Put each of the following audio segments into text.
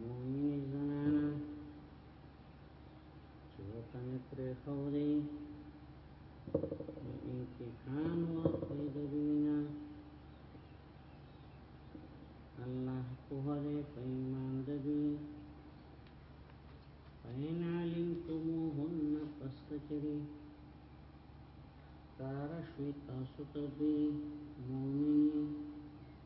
مؤمنی زنانا چې وته مې پرې خوري انتقام واخلي د دوینا الله په هره په ایمان د دوی فین علمتموهن پس کچری کارشوی تاسو ته دوی مؤمنی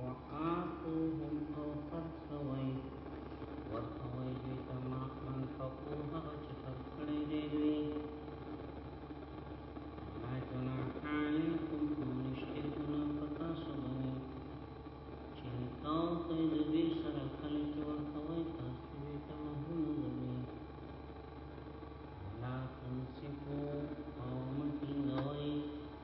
وآتوهم او خرڅ کوي ورکوي دوی ته ما انفقو هغه چې خرڅ کړي دي دوی لا جناح علیکم نشته ګناه پتا سو باندې چې تاو ته دوی سره کله چې ورکوي تاسو دوی ته مهونه دوی لا تنسکو او مکینګوي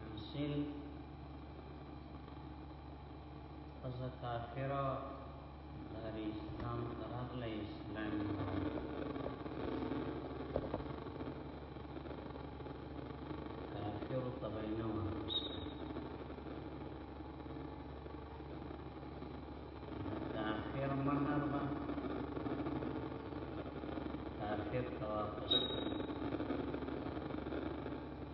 تمثيل خزه کافره دار اسلام تراغله اسلام کافر تبینه کافر مهر با کافر تواپس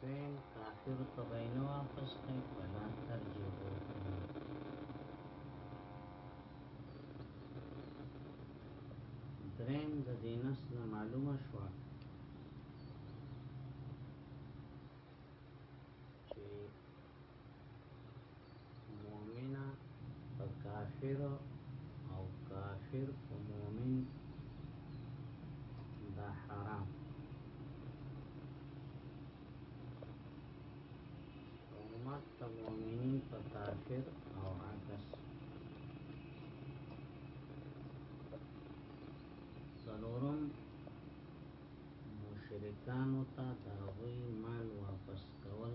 زين کافر په بینه واپس کړي بلا ترجیح وکړي دریم د دینس نه معلومه شو چې مومن په کافر او کافر په مومن دا حرام امت د مؤمنین په کافر او عکس سلورم مشرکانو ته د هغوی مال واپس کول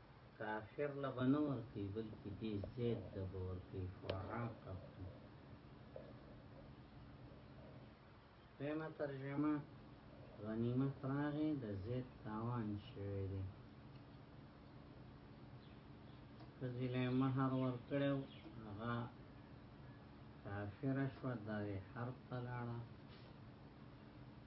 کافر له بنه ورکی بلکی دی زید ته به ورکی فعاقبتو دویمه ترجمه غنیمت راغی د زید تاوان شوی دی خزیله مهر ورکړو هغه کافر شو داری حرب تلاړه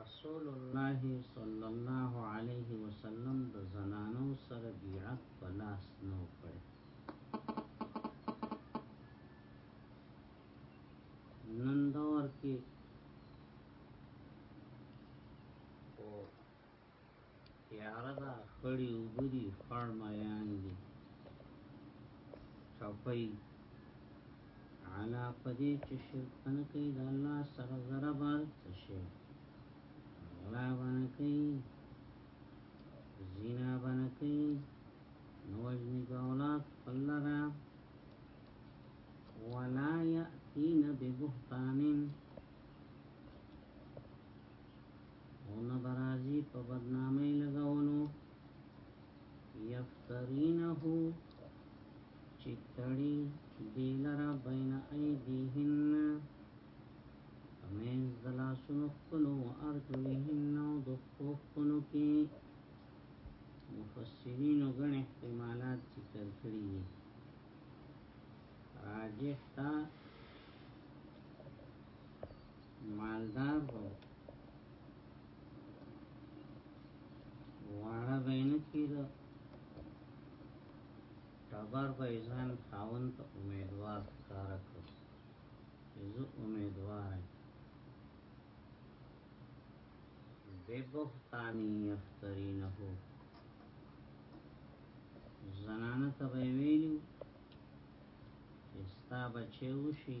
رسول الله صلی الله علیه وسلم د زنانو سره بیعت په لاس نو کړی نن دور کې یاره دا خړی وګدي خړ مایان دي چوپي علا پدې چې شرک نه کوي د الله سره زره بار څه شي غلا باندې کوي زنا باندې کوي نوجنی اولاد فلرا ولا يأتين ببهتان او نه برازی په بدنامی لګولو یفترینه چې تړي دی لرا بین ایدیهن فمین دلا سنو خپلو و ارجلهن او دخو خپلو کی مفسرین و گن احتمالات ذکر کری دی راجح تا مالدار به واړه به یې نه کېده ټبر به یې ځان خاون ته امیدوار ښکاره کړ چې زه امیدوار یم بې بهتاني یفترینه زنانه ته به یې ویلي چې ستا بچی وشي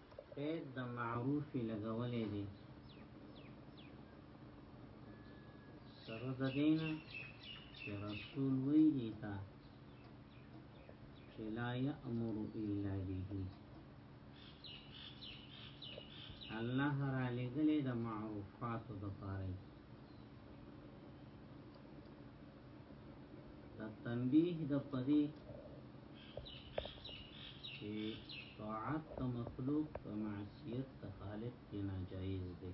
قید د معروف لګولې دي سره د دینه چې رسول وی دیتا چې لا یامر الا به الله را لګلې د معروفات د پاره دا تنبیه د پدی چې طاعت د مخلوق په معصیت د خالق کې ناجایز دی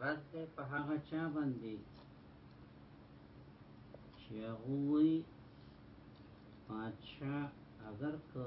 رد ده په هغه چا باندې چې هغه وی پادشاه اگر که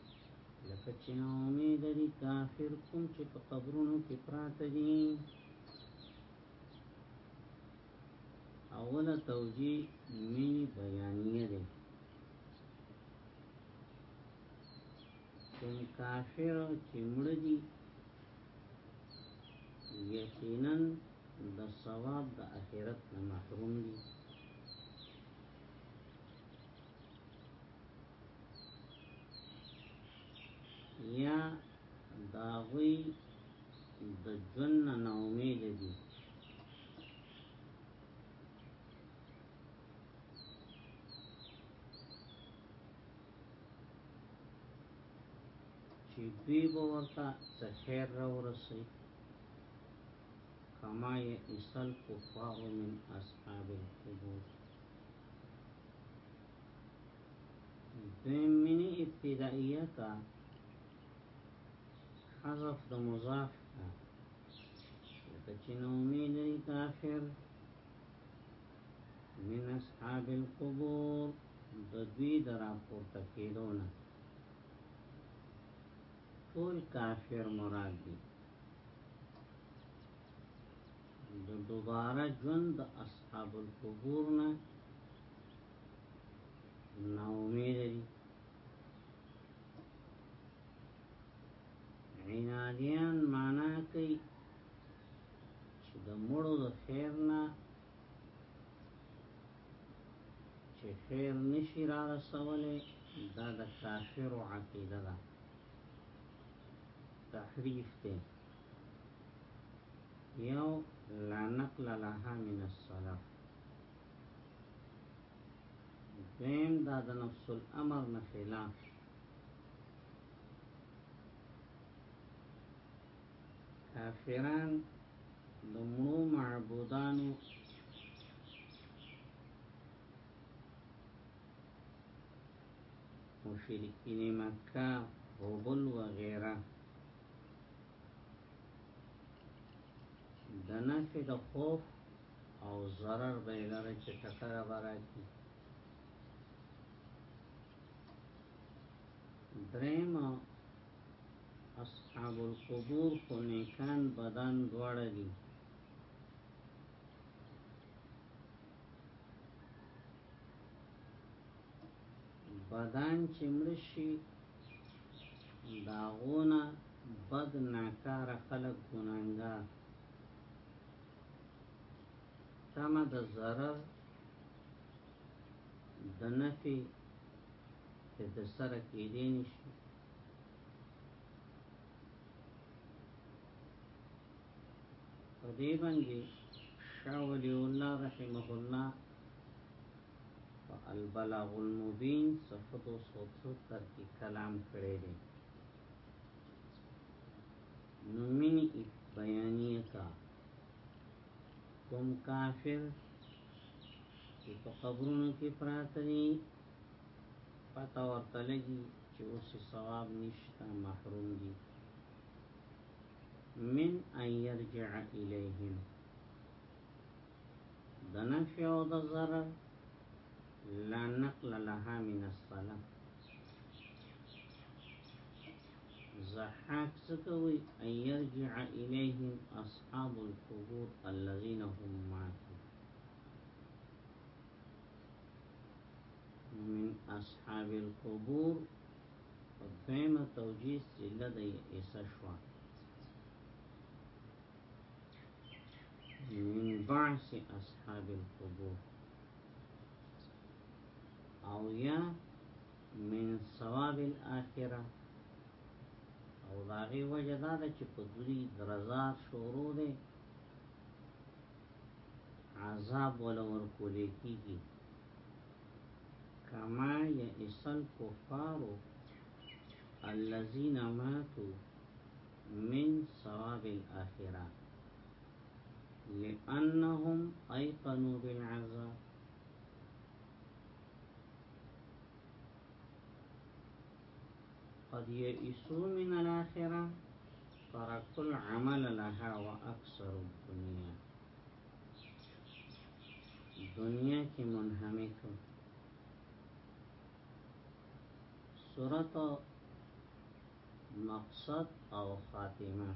لکه چې نا امید دي کافر کوم چې په قبرونو کې پراته دي اوله توجیه مين بیانیه ده کوم کافر چې مړ دي یقینا د ثواب د اخرت نه محروم دي یا دا غوی د جن نه امید دي چې دوی به ورته د خیر را ورسي کما یې اصل کفار من اصحاب القبور من ابتدائیه کا حذف د مضاف کا لکه چې نو امید لري کافر من اصحاب القبور د دوی د راپورته کېدو نه ټول کافر مراد دي د دوباره ژوند د اصحاب القبور نه نا امید دي عنادیان معنا کوي چې د مړو د خیر نه چې خیر نشي را رسولې دا د کافر عقیده ده تحریف ته یو لا نقل لها من السلف دویم دا د نفس الامر نه خلاف کافران د مړو معبودانو مشرکین مکه هوبل و غیره د نفع د خوف او ضرر به لره چې ټکر به راکړي دریم اصحاب القبور خو نیکان بدن دواړه دي بدن چې مرشي داغونه بد ناکاره خلق ګناهګار تمه د ضرر د نفي چې د سره کېدې نشي په دې باندې شاه ولی الله رحمه الله په البلاغ المبین صفحه 270 کې کلام کړی دی نو منی بیانیه کا کوم کافر چې په قبرونو کې پراته دي پتا ورته لګي چې اوس ثواب نشته محروم دي من ان يرجع اليهم د نفع او د ضرر لا نقل لها من الصلاه زحاك سكوي أن يرجع إليهم أصحاب القبور الذين هم ماتوا من أصحاب القبور فهم توجيه سلدي إسشوان من بعث اصحاب القبور او یا من ثواب الاخره او داغه وجه دا ده چې په دوی درزات شروع ده عذاب ولا ورکول کیږي کما یئسل کفار الذين ماتوا من ثواب الاخره لانهم ايقنوا بالعذاب قد يئسوا من الآخرة تركوا العمل لها وأكثروا الدنيا دنيا كي منحمک سورة مقصد او خاتمه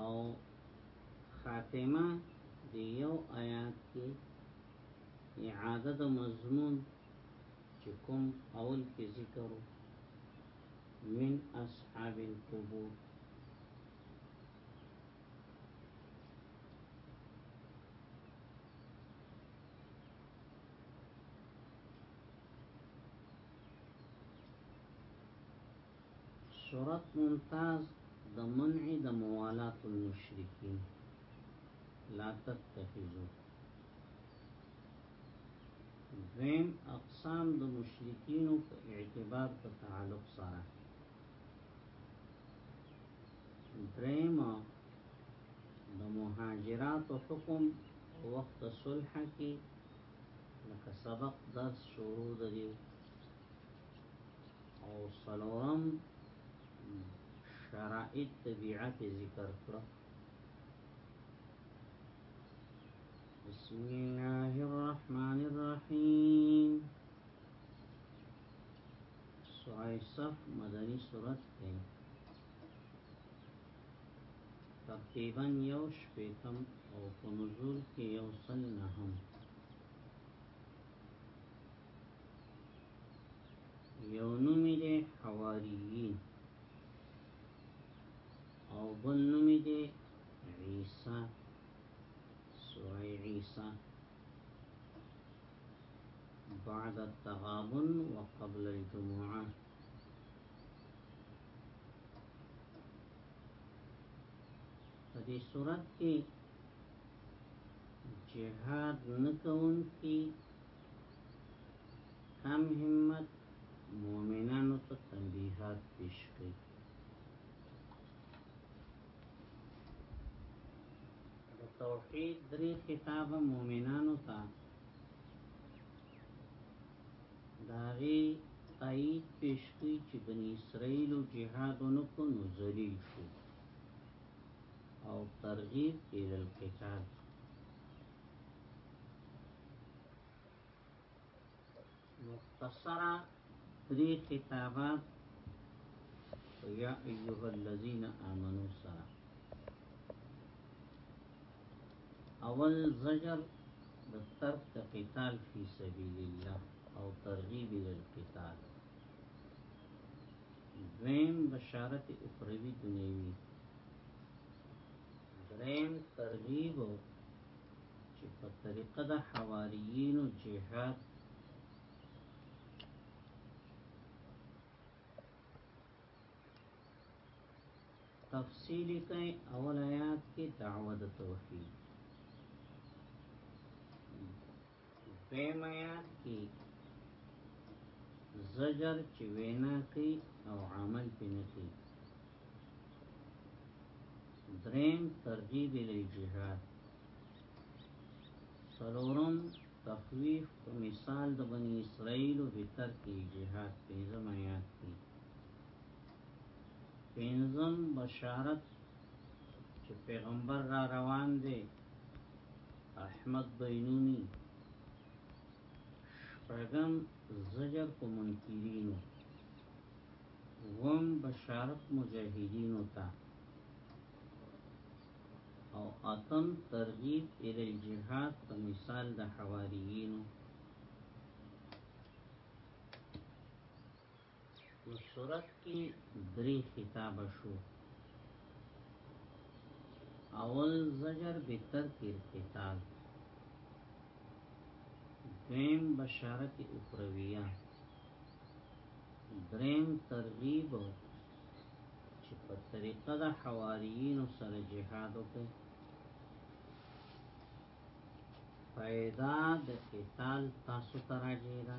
او خاتمه دی یو آیات کې اعاده د مضمون چې کوم اول کې ذکر من اصحاب القبور سورت ممتاز د منع د موالات المشرکین لا تتخذو دویم اقسام د مشرکینو په اعتبار په تعلق سره دریم د مهاجرات حکم وقت صلح کی لکه سبق درس شروع د دې او سلورم شرائط طبيعت ذکر کړو بسم الله الرحمن الرحيم سورة صف مدني سورة تقریبا یو شپیتم او په نزول کې یو سل نهم یو نومی دی حواریین او بل نومی دی عیسی سوره عیسی بعد التغابن وقبل الجمعه په دې صورت کې جهاد نکون کی کم همت مومنانو ته تنبیحات پیش کړي توحید درې خطاب مومنانو ته داغي آیت پیش کی چې بنی اسرائیل جهاد نکو نو ذلیل شو او ترغیب ال القتال مختصرا دری خطابات یا ایها الذین آمنو سره اول زجر د ترک د قتال فی سبیل الله او ترغیب ال القتال دویم بشارت اخروی دنیوی دریم ترغیب چې په طریقه د حواریینو جهاد تفصیل کئی اول آیات کی دعوت توحید دویم آیات کی زجر چې وینا کوي او عمل پې نه کوي دریم ترغیب الی جهاد سلورم تخویف په مثال د بنی اسرائیل او بتر کې جهاد پنځم آیات کې پینزم بشارت چې پیغمبر را روان دی احمد بینونی شپږم زجر په منکرینو وم بشارت مجاهدینو ته او اتم ترغیب الی الجهاد په مثال د حواریینو په صورت کې درې خطاب شو اول زجر به ترک القتال دویم بشارت اخرویه دریم ترغیب چې په طریقه د حواریین سره جهاد وکړي پیدا د قتال تاسو تراجیدا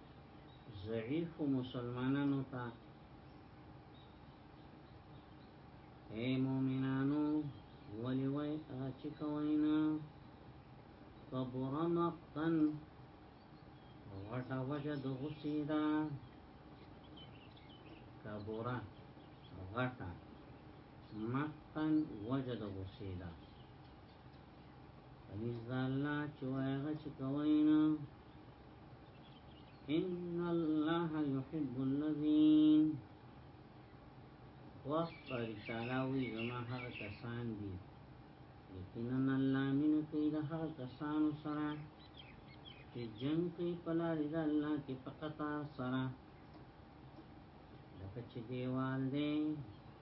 ضعیف مسلمانانو ته اے مومنانو ولی وای اچ کوینا کبر مقتن وټا وجه د غسیدا کبر غټا مقتن وجه د غسیدا انیس دا الله چوائغا چکوئینا ان الله يحب الذين وقت رساله وی زما هغه کسان دي یقینا الله من کوي د هغه کسانو سره چې جنگ کوي په لار د الله کې فقط سره لکه چې دیوال دی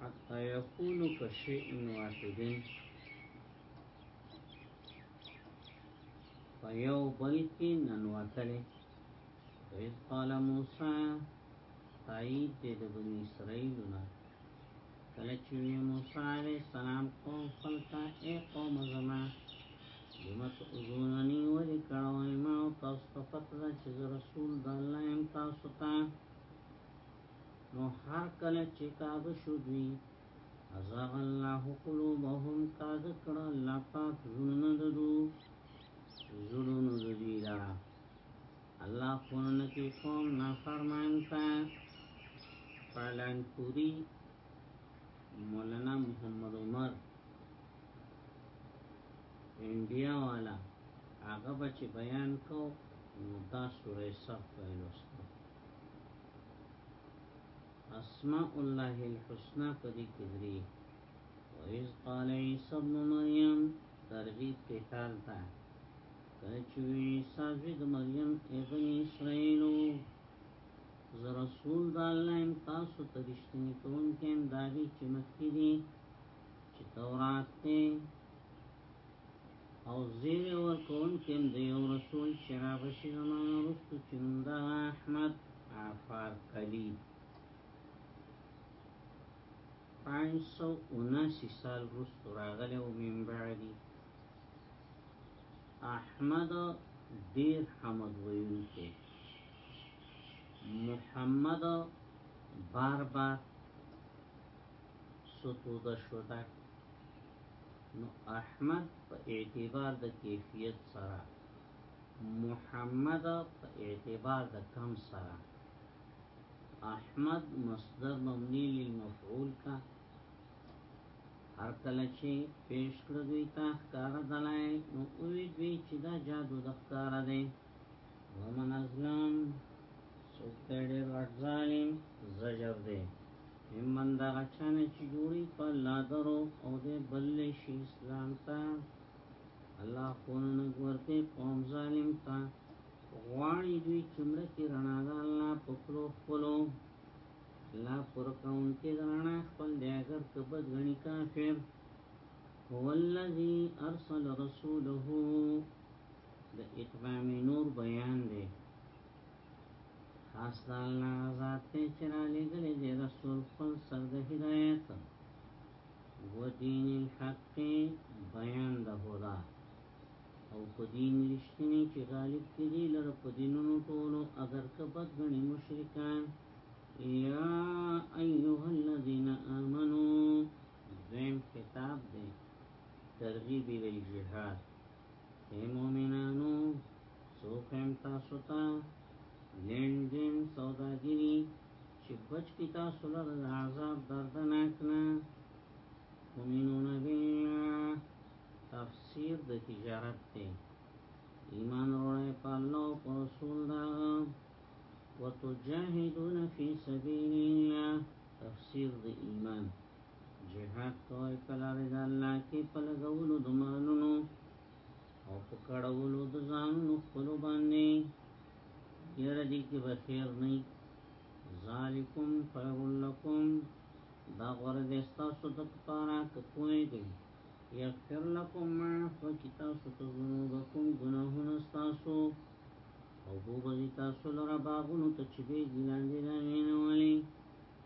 حتى يكون كشيء واحد فيو بلكي ننواتلي وإذ قال موسى تایید دی د بنی اسرائیل نه کله چې موسی علیہ السلام قوم خلقا اے قوم زما لمت اذوننی ولی کړوی ما تاسو ته پته چې رسول د الله هم تاسو ته نو هر کله چې کاغ شو دوی ازاغ الله قلوبهم کاغ کړه الله پاک زړونه ددو زړونه دوی لرا الله خونن کې قوم نافرمان تا پالان پوری مولانا محمد عمر انډیا والا هغه بچ بیان کو نو دا سورې صف ویلوسته اسماء الله الحسنى په دې کې درې وایز قال عیسی ابن مریم ترغیب کې حال تا کله چې عیسی د مریم ابن اسرائیل ز رسول د الله ان تاسو ته رښتینی کوم کې انداوی چې مخکې دي چې تورات ته او زیر ورکون کم دیو رسول چرا بشی زمان رستو چنده احمد آفار کلی پانچ سو اناسی سال رستو راغلی و من بعدی احمد دیر حمد ویون که محمد بار بار ستوده شده نو احمد په اعتبار د کیفیت سره محمد په اعتبار د کم سره احمد مصدر مبنی للمفعول کا هر کله چې پیش کړو دوی تا ښکار دلای نو اوی دوی چې دا جادو د ښکار دی ومن ازلام سوک ته ډیر غټ ظالم زجر دی ممن دا غچانه چې جوړي په الله درو او دې بل شي اسلام ته الله خون نه ورته قوم ظالم ته غواړي دوی چې مړ کې رڼا ده الله په خپل خپلو الله پر کون کې رڼا خپل دی اگر کبد غني کافر هو الذي ارسل رسوله د اتمام نور بیان دی خاص دا الله ذات ته چرا لګل دی رسول خپل سر د هدایت و دین الحق بیان د هدا او په دین رښتینی چې غالب کړي لره په دینونو ټولو اگر کبد غني مشرکان یا ایها الذین آمنو دین کتاب دی ترغیب ال جهاد اے مومنانو سوخیم تاسو تا لین دین سوداگیری چه بچ کی تاسو لر عذاب دردناکنا تؤمنون بالله تفسیر د تجارت ته ایمان وروړی په الله او په رسول دا وتجاهدون فی سبیل الله تفسیر د ایمان جهاد کوي په لار د الله کې په لګولو د مالونو او په کړولو د ځانونو خپل باندې یره دي کې به خیر نه ذالکم خیر لکم دا غره د تاسو د پاره کوی دی یغفر لکم ما فکتاب ستو ذنوبکم گناهونه تاسو او بوغی تاسو لرا باغونو ته چې به ګلاندې نه وینولې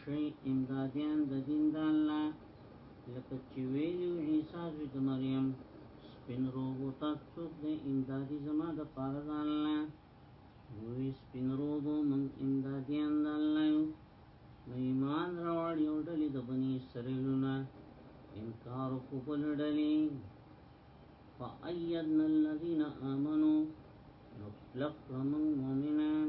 شئ امدادیان د دین د الله لکه چې ویلو عیسی زوی د مریم سپین روبو تاسو څوک د امدادي زما د پاره د الله وی سپین روبو من امدادیان د الله یو نو ایمان راوړ یو ډلې د بنی اسرائیلونه انکار کو بل ډلې فأیدنا الذین آمنو نطلق لمن مؤمنان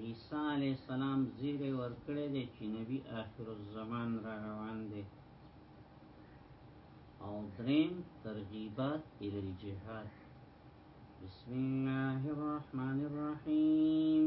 عیسی علی السلام زیره ورکړی دی چې نبی آخر الزمان را روان دی او دریم ترغیبات ال الجهاد بسم الله الرحمن الرحیم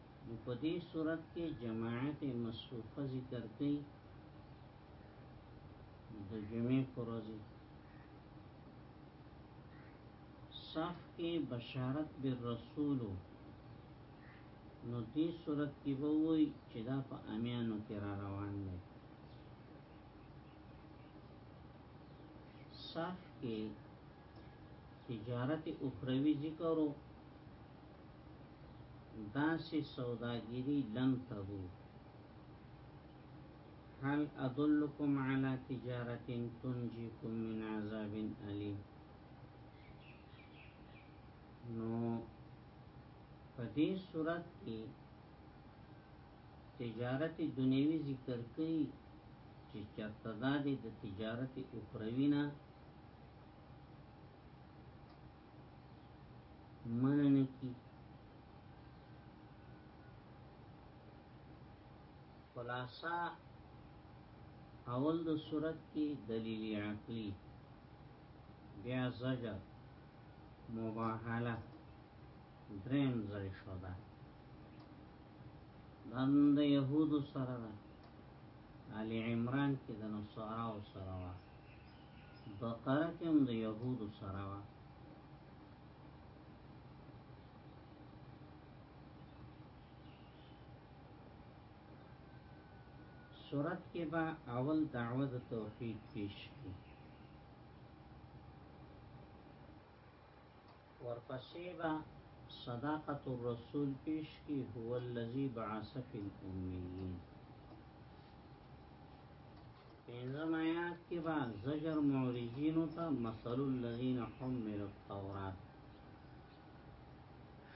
نو په دې صورت کې جماعت مصفوفه ذکر کړي د جمعې پروزي صف کې بشارت بالرسول نو دې صورت کې ووي چې دا په امیانو کې را روان دي صف کې تجارت اخروی ذکر وو داسې سوداګری لن تبو هل ادلکم علی تجارت تنجیکم من عذاب علیم نو په دې صورت کې تجارت دنیوي ذکر کوي چې چرته دا د تجارت اخروی نه مننه کی خلاصا اول د صورت کی دلیل عقلی بیا زجر مباحله درین زل شده دند یهود سره ده علی عمران کې د نصارا او سره بقره کې هم د يهودو سره وه صورت کې به اول دعوه د توحید پیش کی ورپسې به صداقت الرسول پیش کی هو الذی بعث فی الامیین پنځم آیات کې با زجر معرضین ته مثل الذین حملوا التوراۃ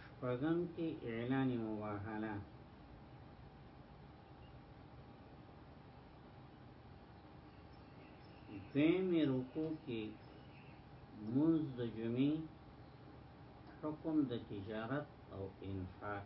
شپږم کې اعلان مباهله دویم رکو کې موز د جمعې حکم د تجارت او انفاق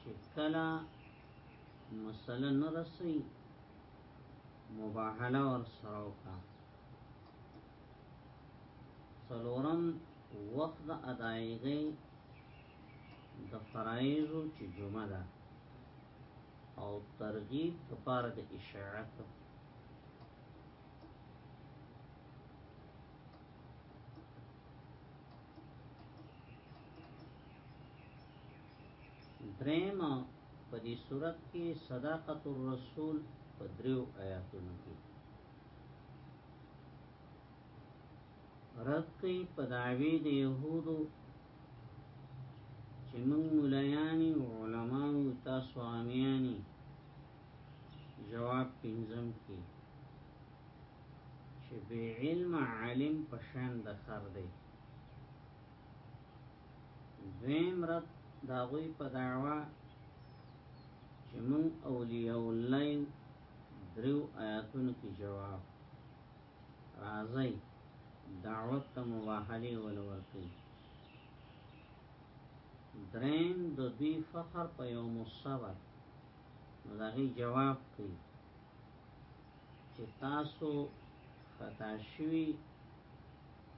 چې کلا مسله نه رسي مباهله ور سره وکړه څلورم وخت د ادایګۍ د فرایضو چې جمعه ده او ترغیب لپاره د اشاعت دریم په دې صورت کې صداقت الرسول په دریو آیاتونو کې رد کوي په دعوی د يهودو چې موږ مولایانی او علما او تاسو عامیانی جواب پنځم کې چې به علم عالم پشان د خر دی دویم رد دا غوی په دعوا چې مون اولیاء الله درو آیاتونو کې جواب راځي دعوت ته مواحله ولور کوي درین د دوی فخر په یوم الصبر نو دا غي جواب کوي چې تاسو خطا شوی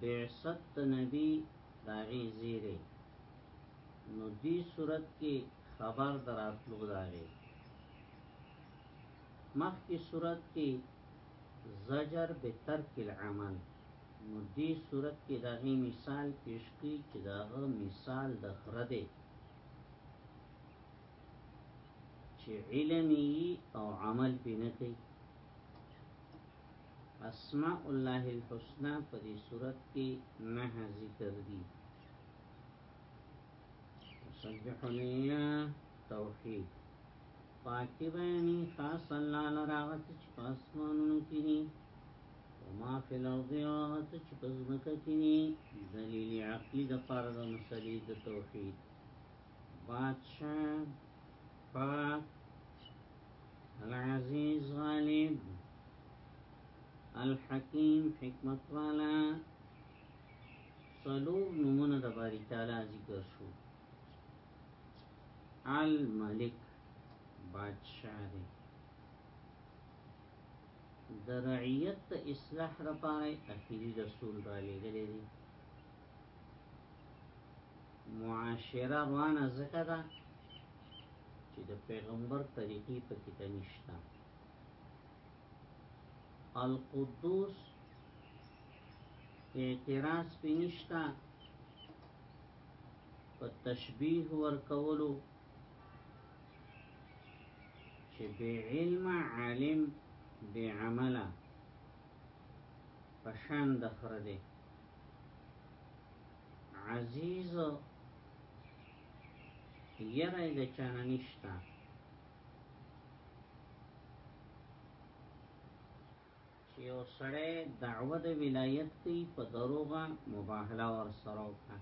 بعثت د نبی د هغې زیری نو دی صورت کې خبر دراتلو د هغې مخکې صورت کې زجر به ترک العمل نو دی صورت کې د هغې مثال پیش کی چې د هغه مثال د خره دی چې علمي او عمل پې نه کوي اسماء الله الحسنى په دې صورت کې نه ذکر دي سبحانه توحید پاکی بیانی خاص اللہ لراغت چی پاسمانونو کینی وما فی الارض آغت چی پزمکا کینی دلیل عقلی دا پارد مسلی دا توحید بادشاہ پاک العزیز غالب الحکیم حکمت والا سلور نمونه د باری تعالی ذکر شو الملک بادشاہ دی د رعیت اصلاح لپاره اخیری رسول را لګلې دي معاشره روانه ځکه ده چې د پیغمبر طریقې په کې ته نشته القدوس اعتراض په نشته په تشبیه ورکولو چې به علم عالم به عمله پشان د خره دی عزیز یره د چانه نشتا چې یو سړی دعوه د ولایت کوي په دروغه مباهله ور سره وکړه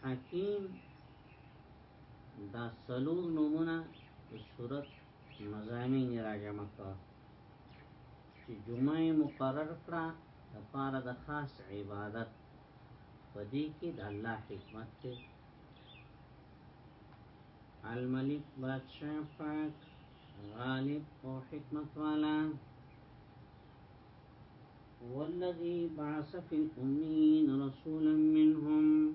حکیم دا سلور نمونه صورت مزامین راجمه کړه چې جمعه مقرر کړه د پاره د خاص عبادت پدې کې د الله حکمت ته الملک بادشاہ پاک غالب او حکمت والا والذي بعث في الأمين رسولا منهم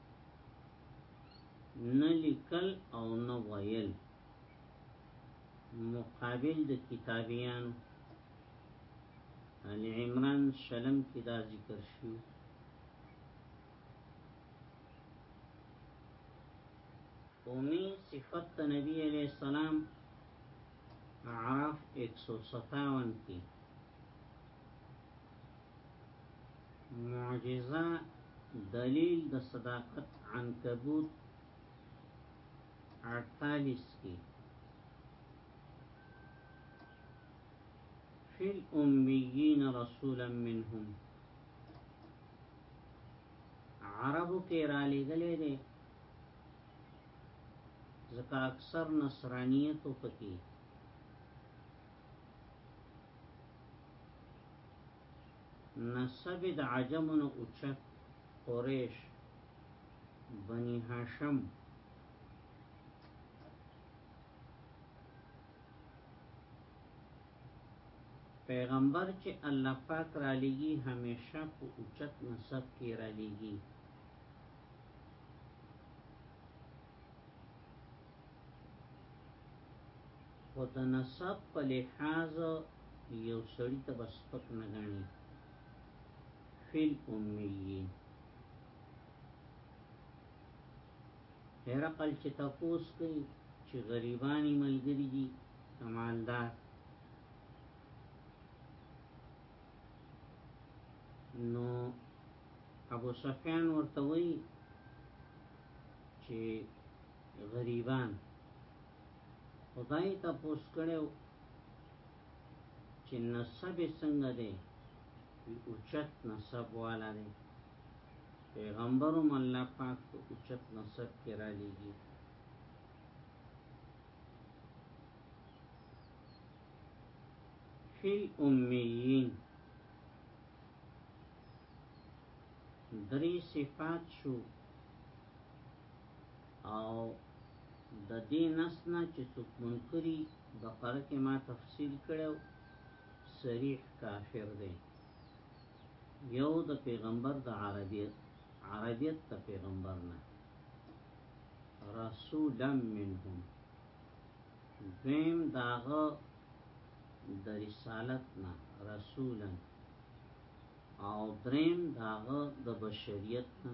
نه لیکل او نه ویل مقابل د کتابیان ال عمران شلم کې دا ذکر شو اومی صفت نبی علیہ السلام عراف 157 کې معجزه دلیل د صداقت عنکبوت 48 کې فی الامیین رسولا منهم عربو کې را لګلې دي ځکه اکثر نصرانیت پکې نسب د عجمونو اوچت قریش بنی هاشم پیغمبر چې الله پاک را لېږي همیشه په اوچت نسب کې را لېږي خو د نسب په لحاظ یو سړی ته بس پک نه غني فل امیین هرقل چې تاسو کوي چې غریبانی ملګری دي کمالدار نو ابو سفیان ورته وی چې غریبان خدای ته پوس کړو چې نسب څنګه دی وی اوچت نسب والا دی پیغمبرم الله پاک په اوچت نسب کې را لېږي فی الامیین درې صفات شو او د دې نسنه چې څوک منکري بقره کې ما تفصیل کړو صریح کافر دی یو د پیغمبر د عربیت عربیت د پیغمبر نه رسولا منهم دویم داغه د رسالت نه رسولا او دریم داغه د بشریت نه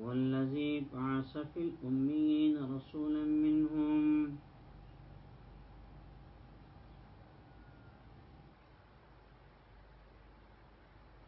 والذي بعث في الأميين رسولا منهم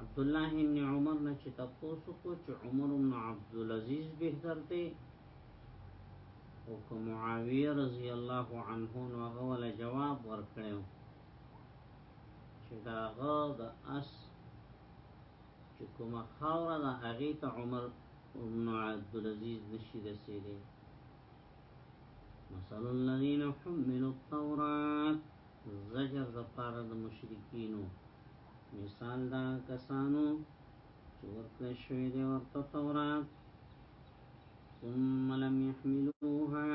عبد الله بن عمر نه چې تاسو کو چې عمر بن عبد العزيز به درته او که معاویه رضی الله عنه نو هغه ول جواب ورکړو چې دا غا د اس چې کومه خاور د هغه ته عمر ابن عبد العزيز نشي رسیدي مثل الذين حملوا التوراة زجر د پاره د مشرکینو مثال دا کسانو چې ورکړې شوې د ورته تورات ثم لم يحملوها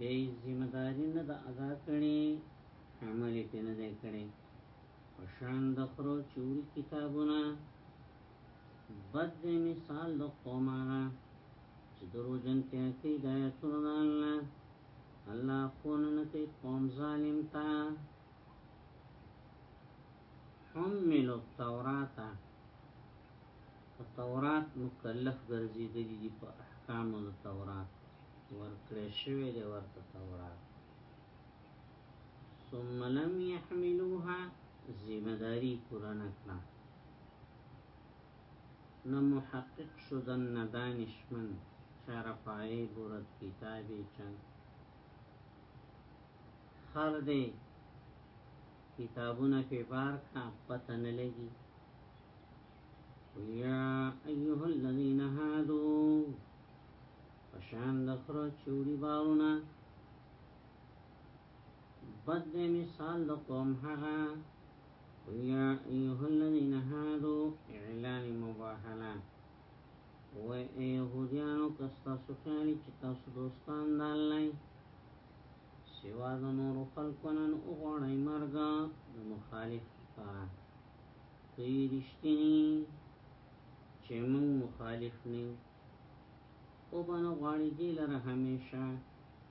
دې ذمہ داری نه د ادا کړي عمل یې نه دی کړی پشان د خرو چوری کتابونه بد دی مثال د قومانا چې درو جن ته کې د آیتونو د الله الله خون نه کې قوم ظالم تا حمل التورات تورات مکلف ګرځي د دې په احکام د تورات ورکړې شوی دی ورته تورات ثم لم يحملوها ذمہ داری پورا نکړه نه محقق شدن نه دانشمند چاره پایه برد کتابی چند خر دی کتابونه په بار کا پته نه لګي یا ایه الذین هادو پشان د خر چوری باونه بد مثال د قوم هغه یا ایها الذین هادو اعلان مباهله و ایهودیانو کستا سخیالی چې تاسو دوستان د الله سوا د نور خلقونن او غړی مرګ د مخالف تا کوي رښتینی چې موږ مخالف نه او باندې غړی دی لره همیشه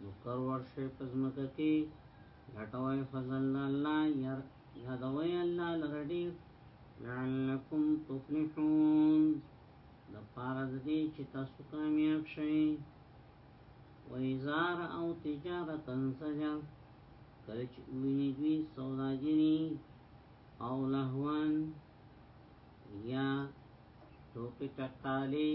نو کر ورشه په ځمکه کې لټوي فضل الله ير يادوي الله لره ډېر لعلکم تفلحون د پاره د دې چې تاسو کامیاب شئ ویزار او تجارت انسجا کله چې ویني دوی سوداګری او لهوان یا ټوپی ټکالی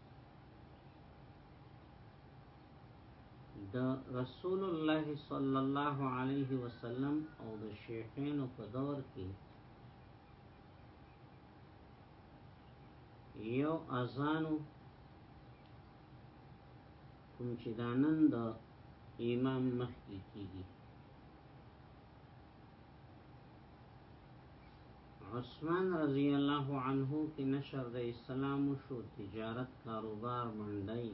د رسول الله صلی الله علیه وسلم او د شیخینو په دور کې یو اذانو کوم چې دانن د امام مخکې کیږي عثمان رضی الله عنه کې نشر د اسلام شو تجارت کاروبار منډي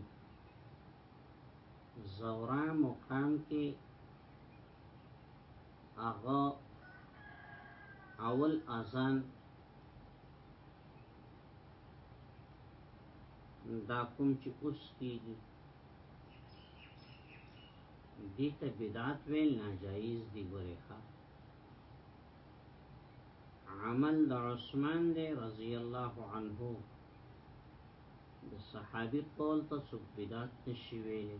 زورا مقام کې هغه اول اذان دا کوم چې اوس کیږي دیتا بدعات ویل ناجائز دی گوری خواه عمل د عثمان دی رضی الله عنه د صحابي قول ته څوک بدعت نشي ویلي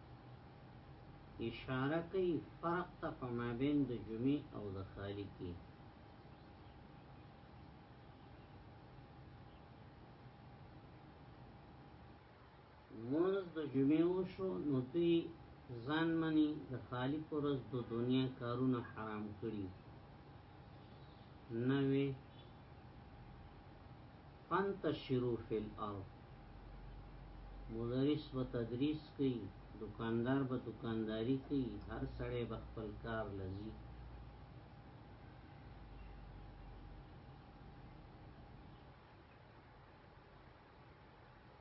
اشاره کوي فرق ته په مابین د جمعې او د خالی کې مونږ د جمعې وشو نو دوی ځان منی د خالی پرز د دنیا کارونه حرام کړی نوې فانتشروا فی الارض مدرس به تدریس کوي دکاندار به دکانداری کوي هر سړی به خپل کار لذي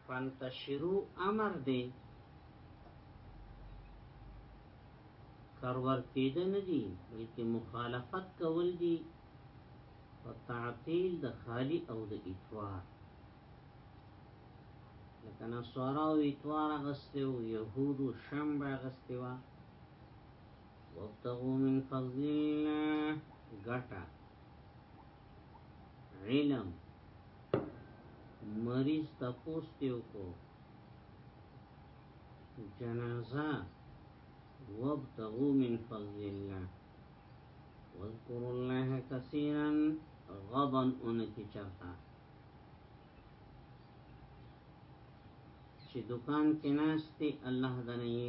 فانتشرو امر دی کرور کېده نه دي بلکې مخالفت کول دي په تعطیل د خالی او د اتوار لکه نصارا او اتوار اغسته او يهود او شنبه اغسته وا وابتغوا من فضل الله ګټه علم مریض تپوس دیو کو جنازه وابتغو من فضل الله واذکر الله کثیرا غبن اونکی چرتا چې دکان کې ناشته الله دنه یې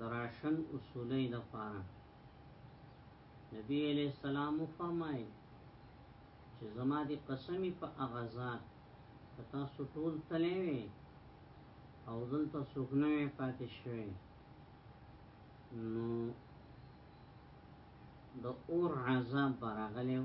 دراشن اصولي د پاره نبی علیہ السلام فرمای چې زما دي قسمی په اغزاد پتا سټول تلې وي او دلته سګنه پاتې شوی نو د اور عذاب برغلیو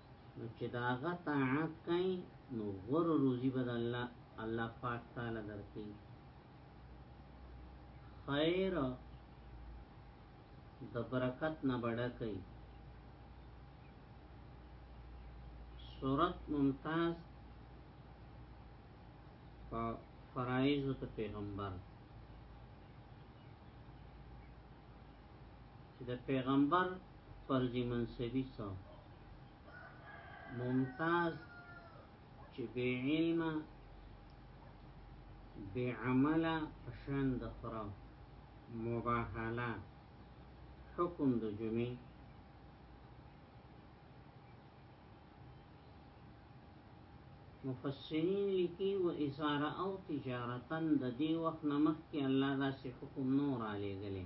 نو چې دا غا طاعت کئ نو غور روزي بد الله الله پاک تعالی درکې خیر د برکت نه بڑا کئ صورت ممتاز فرائض ته پیغمبر چې د پیغمبر فرضی منصبی سو ممتاز چې بی علم بی عمل پشان د خرا مباحله حکم د جمعی مفسرین لیکي و ازاره او تجارتن د دې وخت نمخ کې الله داسې حکم نور علی غلې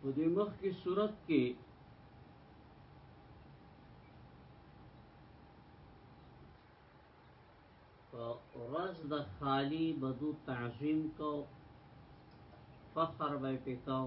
په دې مخ کې صورت کې په ورځ د خالی بدو تعظیم کو فخر به پکاو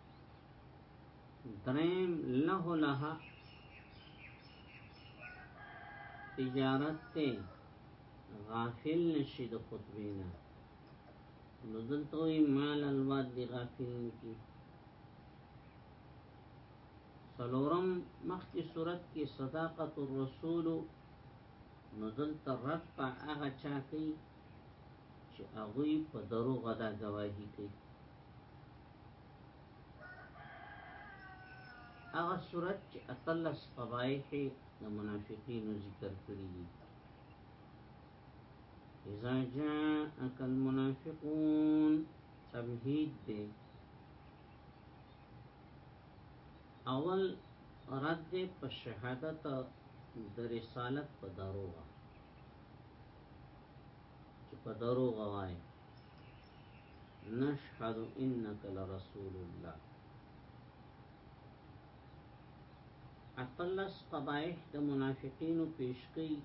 دریم له له تجارت ته غافل نشي د خطبه نه نو دلته وی مال الواد دی غافل نکی سلورم مخکی صورت کی صداقت الرسول نو دلته رد په هغه چا کوي چې هغه په دروغ دا گواهی کوي هغه صورت چې اتلس قبایح د منافقینو ذکر کړی دي اذا جاءك المنافقون تمهید دی اول رد په شهادت د رسالت په دروغه چې په دروغه وایي نشهد انك لرسول الله اتلس قبائح د منافقینو پیش کړي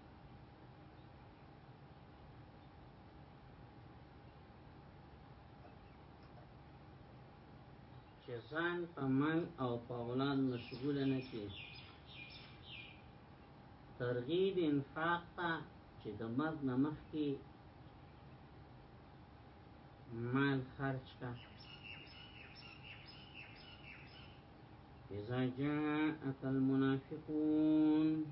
چې ځان په مال او په اولاد مشغول نه کړي ترغیب انفاق ته چې د مرګ نه مخکې مال خرج کا اذا جاءك المنافقون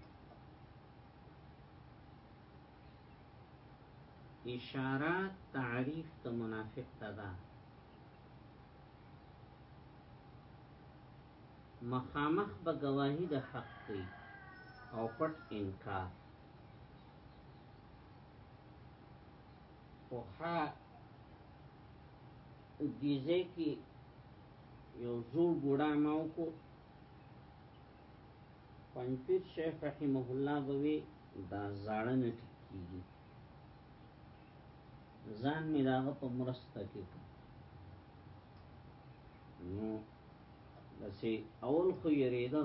اشارات تعریف ته منافق ته ده مخامخ به گواهی د حق کوي او پټ انکار پخا دیزه کی یو زو ګوډا ماو کو پنځپیر شیخ رحمه الله بوي دا زاړه نه ټکیږي ځان می داغه په مرسته کې نو دسې اول خو یریده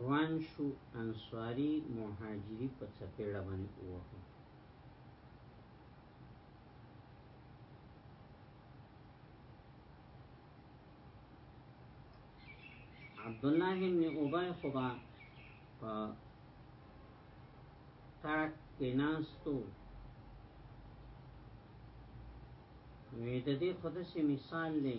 روان شو انصاری مهاجری په چپیړه باندې ووهو عبد الله ابن ابي خبا په تاک کې ناستو وې د دې خدای مثال لې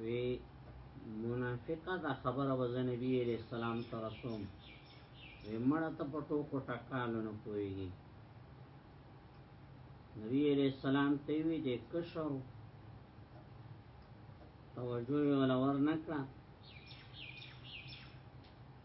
وی منافقه دا خبره وز نبی علیہ السلام ترسوم وی مړه ته پټو کو ټکالو نه کویږي نبی علیہ السلام ته وی د کشو توجه ولا ورنکړه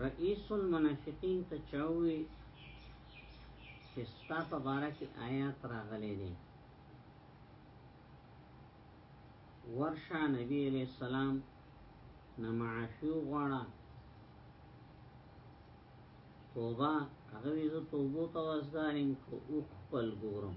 رئیس المنافقین ته چاوي چې ستا په باره کې آیات راغلي دي ورشا نبی علیہ السلام نمعافیو غواړه توبه هغه ویزه توبو ته وزګاریم کو او خپل ګورم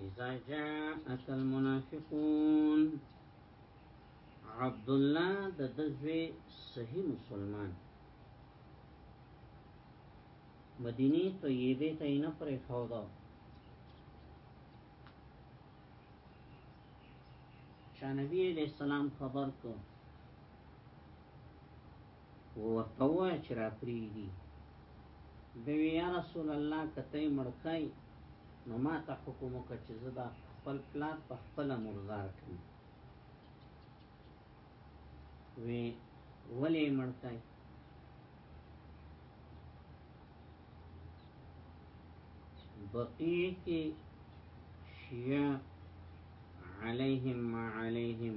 اذا جاءت المنافقون عبد الله د دزوی صحیح مسلمان مدینی طیبه ته نه پرې خو دا چا نبی علیہ السلام خبر کو ورته وای چې را پریدي دوی یا رسول الله کته مړکای نو ما ته حکم وکړ چې زدا خپل پلان په خپل مرزار کړم وی ولې مړکای بقیه کې شیعه علیهم ما علیهم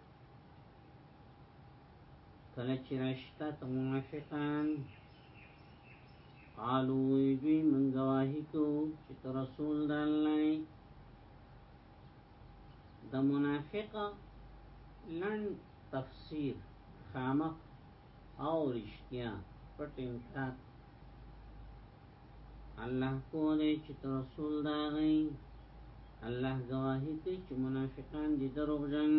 کله چې راشتا ته منافقان قالو دوی من گواهی کو چې ته رسول د الله د منافق لن تفسیر خامق او رشتیا پټ امکرات الله پوهه چې رسول دا غي الله گواهی کوي چې منافقان دي دروغجن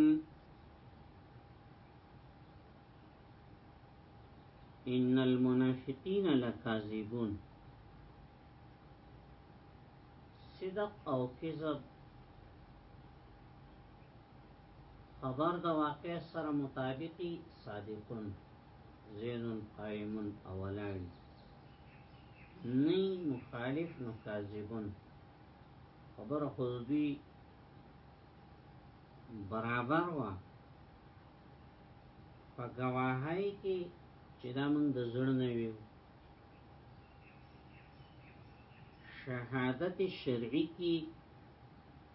ان المنافقین لکاذبون صدق او کذب خبر د واقع سره مطابقی صادقون زیدون قائمون اولان نی مخالف نو کاذبون خبر خود دوی برابر وا په گواهی کې چې دا موږ د زړه نه ویو شهادت شرعی کی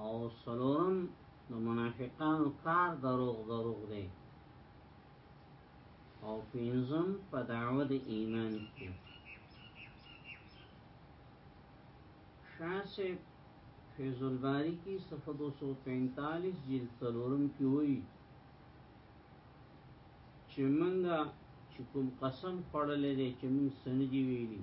او سلورم د منافقانو کار دروغ دروغ دی او پینزم په دعوه د ایمان کې شاسه فیض الباری کی صفحه 245 جلد سلورم کی وی چې منګه چې کوم قسم خوړلې دي چې موږ سنجي ویلي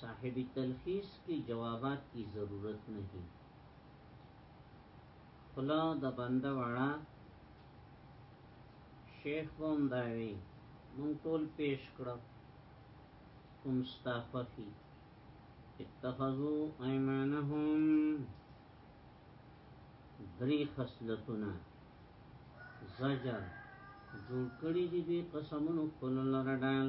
صاحب تلخیص کی جوابات کی ضرورت نہیں خلا د بنده وړا شیخ بوم داوی مونږ ټول پیش کړو کوم ستافخی اتخذوا ايمانهم دری خصلتنا زجر جوړ کړی دی قسمونو کولو لره ډال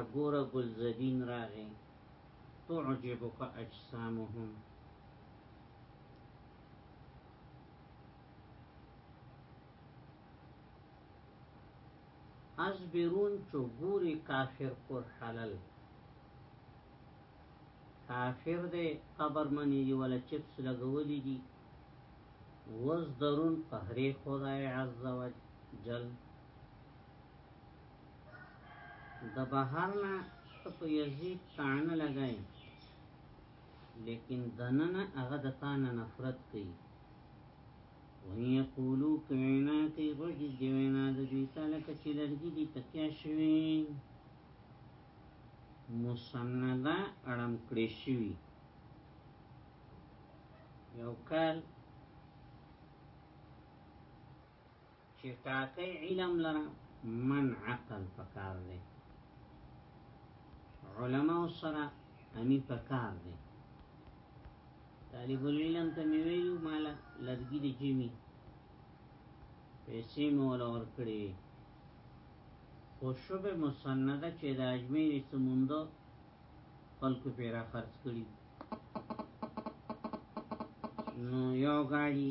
اګوره ګلزدین راغی تعجبک اجسامهم از بیرون چو ګوري کافر پر حلال کافر دی قبر منی دی ولا چپس لګولې دي وز درون قهرې خدای عز وجل د بهر نه ته په یزید تان لګای لیکن دننه هغه د تان نفرت کوي وهي قولو کینا کوي غوږ دی وینا د دوی تعالی کچې لرګي دي تکیا شوی مسنده اړم کړی شوی یو کال چې ټاکي علم لره من عقل پکار دی علماء سره امی پکار دی طالب العلم ته می ویلو مالا لرګي دی جمی پیسې مولا ور کړی خو شبه مسنده چې د اجمیر سموندو خلکو پیرا خرڅ کړی نو یو غاړي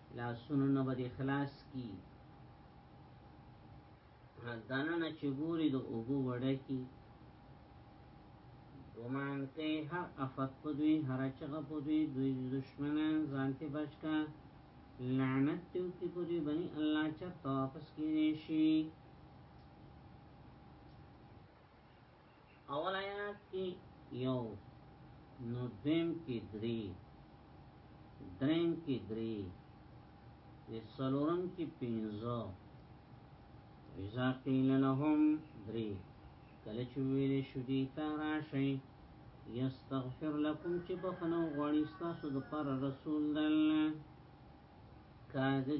لاسونو نه به خلاص کی دانه نه چګوري د اوبو وړه کی ګمان کوي هر افت په دوی هر چغه په دوی دوی دشمنان ځان ته بچکا لعنت تو کی په دوی بني الله چا تاپس کی نشي اول آیات کی یو نو دیم کی دری درین کی دری وی سلورم کی پینزو ویزا قیل لهم دری کله چې ویل شو دي تا راشي یستغفر لكم چې بخنو غواړي تاسو د پر رسول الله کاږي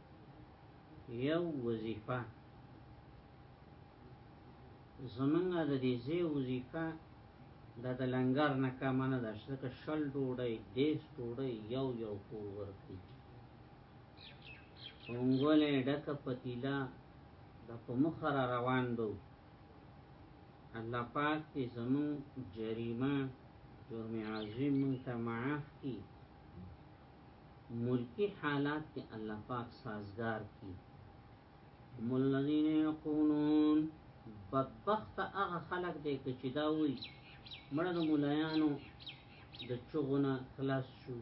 یو وظیفه زمنګ د دې زی وظیفه د د لنګر نه کم نه ده ځکه شل ډوډۍ دیس ډوډۍ یو یو کور ورکړي ونګولې ډکه پتیلا د په مخ را روان دو الله پاک دې زمون جریمه جرم عظیم مونږ ته معاف کړي ملکی حالات کې الله پاک سازگار کی هم الذين يقولون بدبخت هغه خلق دی چې دا وی مړه د مولایانو د چغونه خلاص شو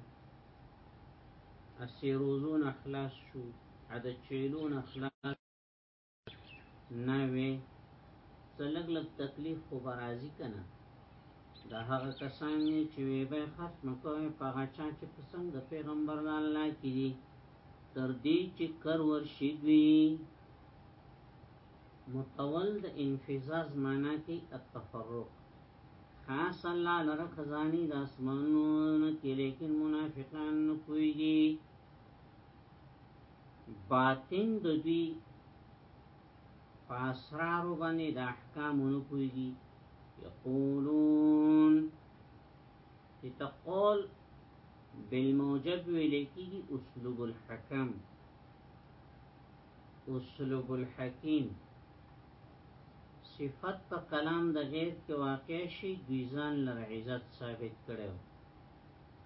اسیروزونه خلاص شو عدد چیلونه خلاص نه وي څلګ لګ تکلیف خو برازي کنه دا هغه کسان دي چې وی به ختم کوي په هغه چا چې پسند د پیغمبر د الله کې دي تر دې چې کر ورشي دوی متول د انفزاز معنا کې التفرق خاص الله لره خزاني د اسمانونو کې لیکن منافقان نه کوي باطن د دوی په اسرارو باندې د احکامو نه پوهېږي یقولون چې تقول بالموجب ویل کېږي اسلوب الحکم اسلوب الحکیم صفت په کلام د غیر کې واقع شي دوی ځان لر عزت ثابت کړو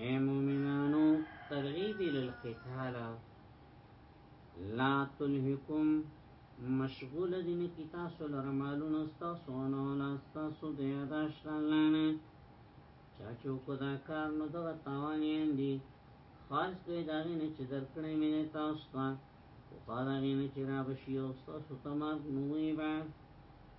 اے مومنانو ترغیب للقتال لا تلهکم مشغول دین کی تاسو لره مالونه تاسو نه ولا تاسو د یاداش الله نه چا چې کو دا کار نو دا تاوان یې دی خالص دوی دا نه چې درکړې مې نه تاسو ته او قال غینه چې را بشي او تاسو تمام نوې به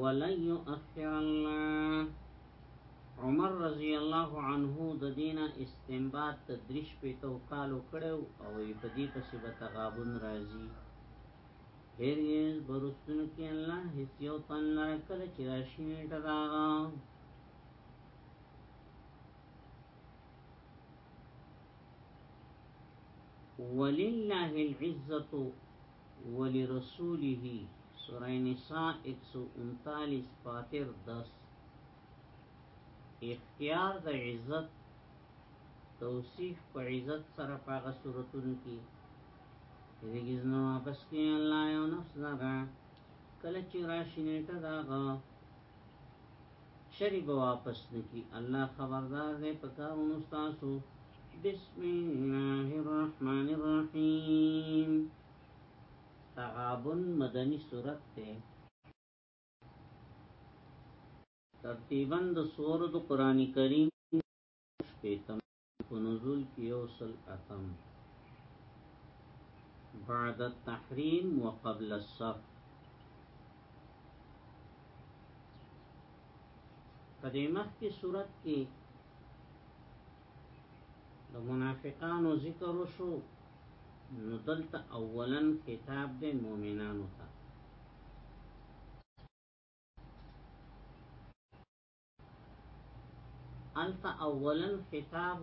ولن يؤخر الله عمر رضی الله عنه د دینه استنباط د دریش په تو کالو کړو او په دې په سبب تغابن راځي هرګز برستون کې الله هیڅ یو تن نه کله چې راشي ټراغا ولله العزه ولرسوله سورہ نساء 139 فاطر 10 اختیار د عزت توصیف په عزت سره پاغه صورتونو کې هرگز نو واپس کې الله یو نفس نه کله چې راشي نیټه داغه شری به واپس نکی الله خبردار دی په کارونو استاسو بسم الله الرحمن الرحیم تغابن مدنی صورت ته ترتیبا د سورۃ قران کریم شپږم په نزول کې یو سل اتم بعد التحریم وقبل الصف په دې مخ کې صورت کې د منافقانو ذکر وشو نو دلته اولا خطاب د مؤمنانو ته انت اولا خطاب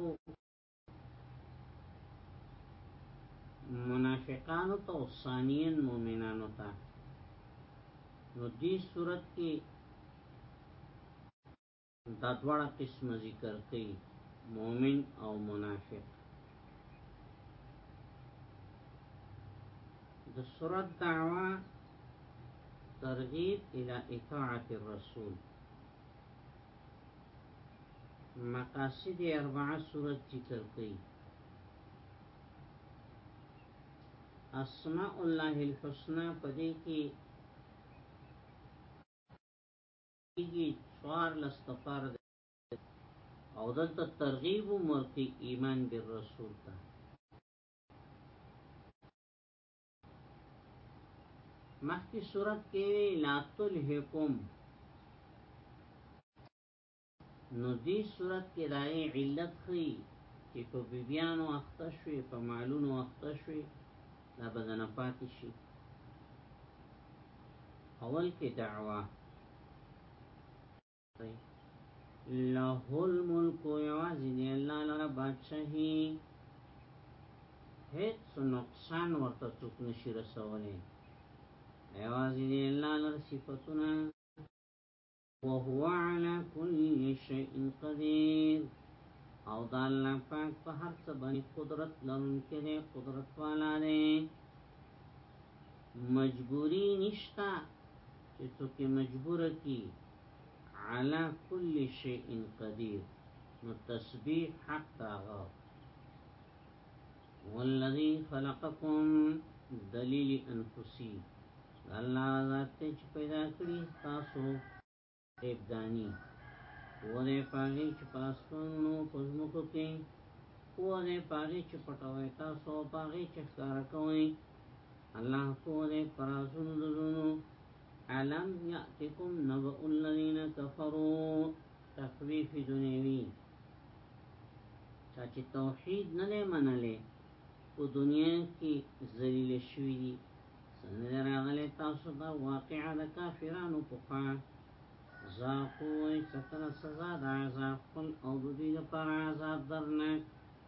منافقانو ته او ثانیا مؤمنانو ته نو دې صورت کې دا دواړه قسم ذکر کړي مؤمن او منافق د صورت دعوه ترغیب الى اطاعت الرسول مقاصد اربعه صورت ذکر کئی اسماء الله الحسنى پدې کې کیږي څوار لستفار او دلته ترغیب مرقی ایمان بالرسول ته مخکې صورت کې لا تلهکم نو دې صورت کې دای علت خي چې په بیبيانو اخته شوي په مالونو اخته شوي دا بدن پاتې شي اول کې دعوه له الملک یوازې دی الله لره بادشاہي هیڅ نقصان ورته څوک نشي رسولی یوازې دی الله لره صفاتونه وهو على كل شيء قدير او دا الله پاک په هر څه باندې قدرت لرونکی دی قدرت والا دی مجبوری نشتا چې څوک مجبور کی علا کل شیء قدیر نو تسبیح حق داغه والذی خلقکم دلیل انفسی الله ذات چې پیدا کړی تاسو ابدانی وره پاغي چې پاسونو پزموکو کې وره پاغي چې پټوي تاسو پاغي چې ښکار کوي الله پوه دې پرازونو دزونو علم یاتکم نبأ الذین کفروا تخویف دنیوی چا چې توحید نه نه منلې په دنیا کې ذلیل شوی دي څنګه راغله تاسو دا واقعا د کافرانو په خوا ذاقو سکر سزا دا عذاب قل او دوی لپاره عذاب درنک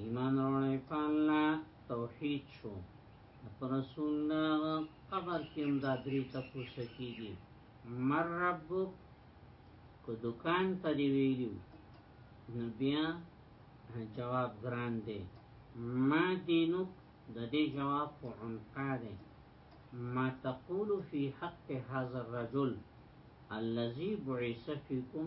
ایمان روڑی پا اللہ توحید شو پر رسول اللہ قبر کیم دا دری تپوسا کی گی مر ربک که دکان تا دی ویلیو نو بیا جواب ګران دی ما دینک د دې جواب په عنقا دی ما تقول فی حق هذا الرجل الذي بعث فيكم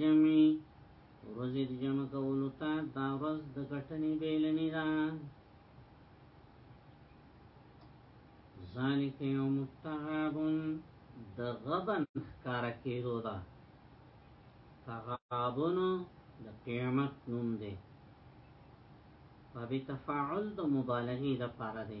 جمعی ورځې د جمع کولو ته دا ورځ د ګټنې بیلنې ده ذالک یوم التغابن د غبن ښکارا کېدو ده تغابن د قیامت نوم ده په تفاعل د مبالغې لپاره ده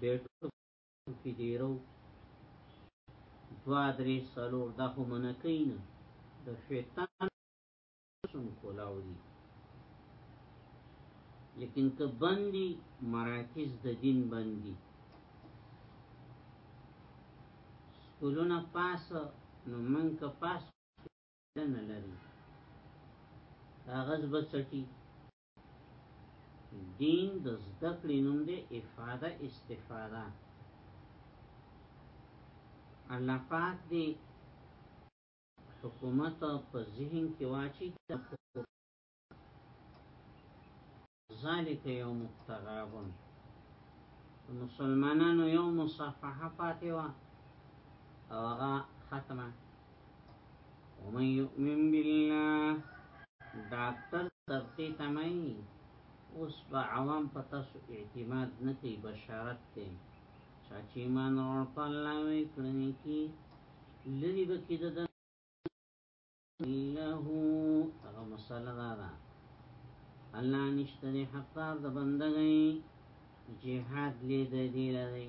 بیټو کی دیرو دوا درې سلور دا خو منکې نه د شیطان سم کولاو دي لیکن که بندي مراکز د دین بندي سکولونه پاس نو من که پاس نه لري کاغذ بچټي دین د زده کړې نوم دی افاده استفاده الله پاک دې حکومت په ذهن کې واچي ذالک یوم التغابن مسلمانانو یو مصافحه پاتې و او هغه ختمه ومن يؤمن بالله ډاکټر تبقی تمای اوس په عوام په تاسو اعتماد نه کوي بشارت ته چاچی مان اور په الله وی کړنی کی لری بکی د الله هغه مسله ده الله نشته حقدار د بندګۍ جهاد لیدې دی لري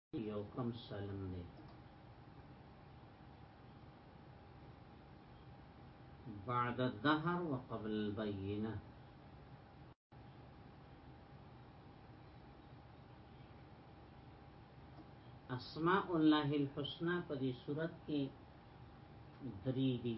یو کم سلم دی بعد الدهر وقبل البینه اسماء الله الحسنى په دې صورت کې درې دي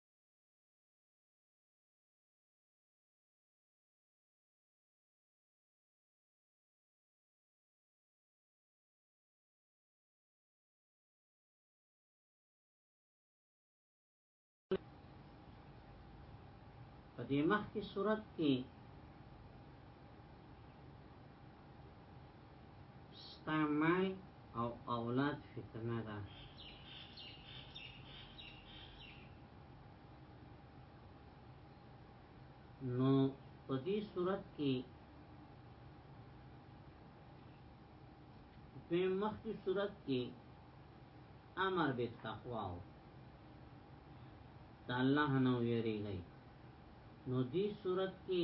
په دې مخکې صورت کې ستا مال او اولاد فتنه ده نو په دې صورت کې په مخکې صورت کې امر به تقوا او الله نو یریږي نو دې صورت کې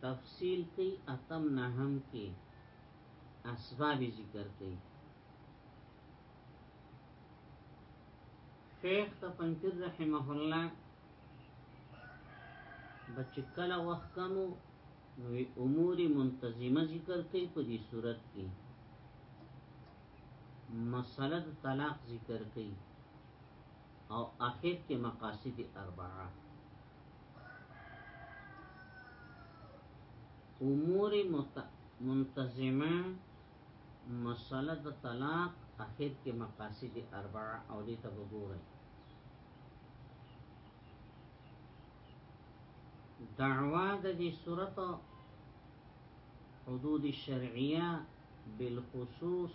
تفصیل کی اتم نهم کی اسباب ذکر کی شیخ تپنچر رحمه الله بچ کله وخت کمو نو امور منتظمه ذکر کوي په دې صورت کې مسله طلاق ذکر کوي او اخر کې مقاصد اربعه امور منتظمه مسله د طلاق اخر کې مقاصد اربعه او دې ته وګورئ دعوا د دې صورت حدود شرعیه بالخصوص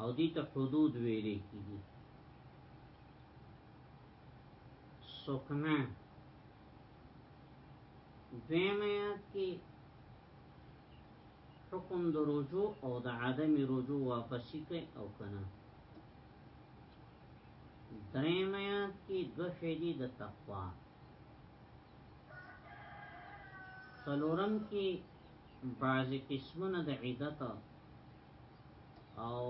او دي ته حدود ویل کیږي سکنه دویم آیات کې حکم د رجوع او د عدم رجوع واپسی کوي او کنه دریم آیات کې دو فعلی د تقوا سلورم کې بعضی قسمونه د عیدت او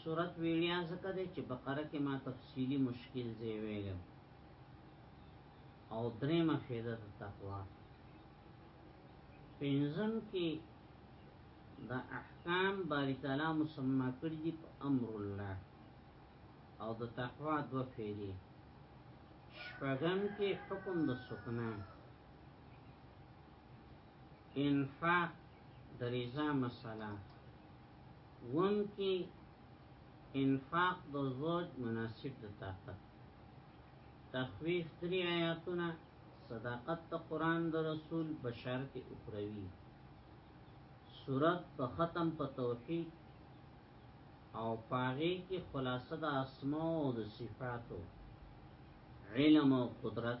صورت ویلیا زکه ده چې بقره کې ما تفصیلی مشکل زی ویلم او درېمه فیده د تقوا پنځم کې دا احکام باری تعالی مسمى کړی دي په امر الله او د تقوا دو فیدی شپږم کې حکم د سکنا انفاق د رضا مسله وم کې انفاق د زوج مناسب د طاقت تخویف دری آیاتونه صداقت د قران د رسول بشارت اخروی صورت په ختم په توحید او پاغه کې خلاصه د اسماء او د صفاتو علم او قدرت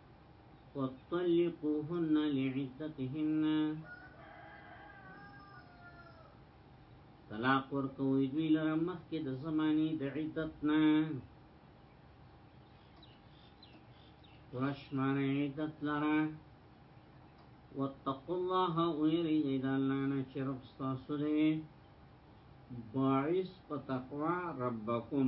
وطلقوهن لعدتهن طلاق ورکوي دوی لره مخکې د زماني د عدت نه ورشمان عدت لره واتقوا الله ويريږي د الله نه چې رب تاسو دې باعث په تقوا ربکم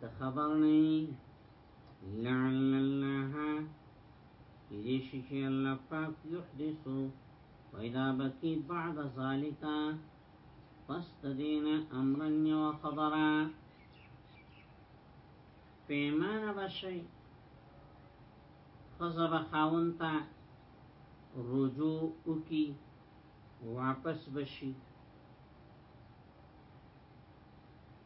ته خبر نه لعل الله لیشی چه اللہ پاک یحدثو پیدا بکی بعد ذالکا پس تدین امرن یو خبرا پیمان بشی خزب خاون تا رجوع اکی واپس بشی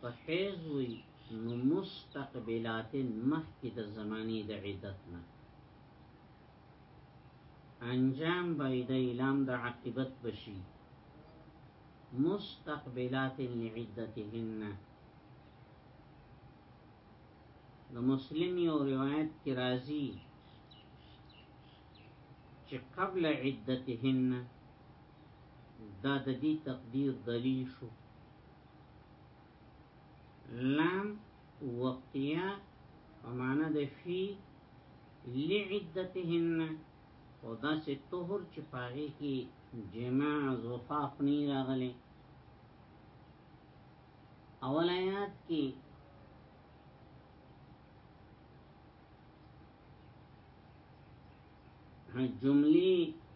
په حیز وی نو مستقبلات مخکې د زماني د عدت نه انجام بای د اعلام د عاقبت بشي مستقبلات لعدتهن د مسلم یو روایت کې راځي چې قبل عدتهن دا د دې تقدیر دلیل شو لام وقتیا ومانا د فی لعدتهن او دا سه طهر چې پاره کې جماع زفاف نه راغلي اول آیات کې جملې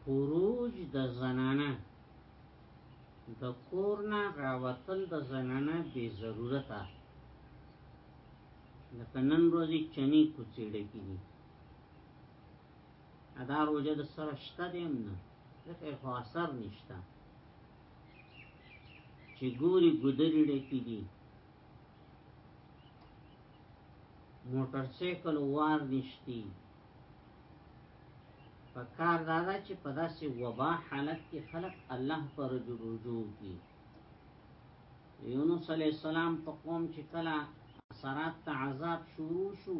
خروج د زنانه د کورنا راوتل د زنانه بی ضرورتا لکه نن روزی چنی کوچیړه کی دی ادا روزه د سره شته دی هم نه لکه خو اثر نشته چې ګوري ګدری ډکی دی موټر سایکل وار نشتی پکار دادا چې په داسې وبا حالت کې خلق الله پر رجوع کی یونس علی السلام په قوم چې کلا سرات ته عذاب شروع شو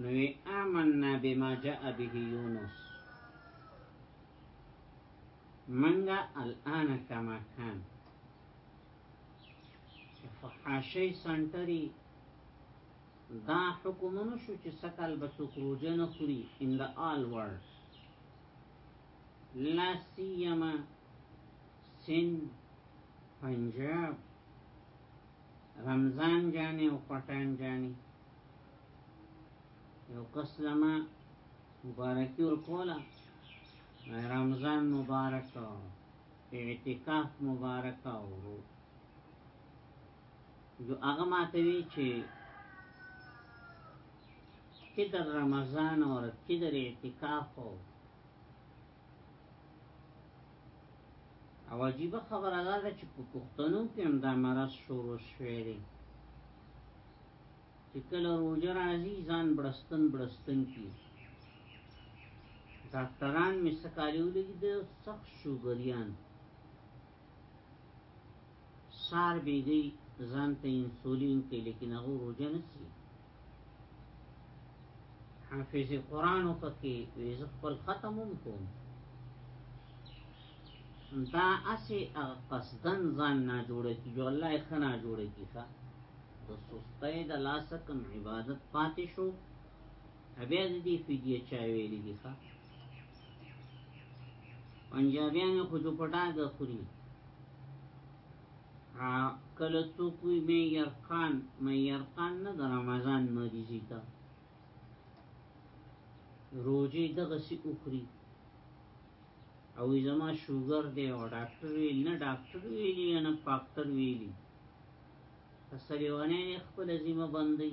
نو آمنا بما جاء به یونس منګه الان کما کان فحاشی سنټری دا حکم نشو چې سکل به څوک روزه نه خوري ان د آل ورلد لا سیما سن پنجاب رمضان جانې او پټان جانې یو کس لما مبارکی ورکولا رمضان مبارک اعتکاف مبارک او نو هغه ماته وی چې کې د رمضان او کې د اعتکاف او او عجیب خبره ده چې په پښتنو کې هم دا مرض شروع شوی دی چې کله روزه راځي ځان بړستن بړستن کی ډاکټران می سکاریو لګي د سخت شوګریان سار بیدی ځان ته انسولین کې لیکن هغه روزه نسی حافظ قرآن وکي ویز خپل ختم هم کوم دا اسی قصدن ځان نه جوړ کی جو الله یې خنا جوړ کی ښا د سستۍ د لاسکم عبادت پاتې شو بیا دې فدیه چا ویلې دي ښا پنجابیان خو جو پټا د خوري ها کله تو کوی مې يرقان مې يرقان نه د رمضان مریضی تا روزي دغه سي اخري او زما شوګر دی او ډاکټر وی نه ډاکټر ویلی نه پاکټر ویلی پسلیوانه خپل ذمہ بندي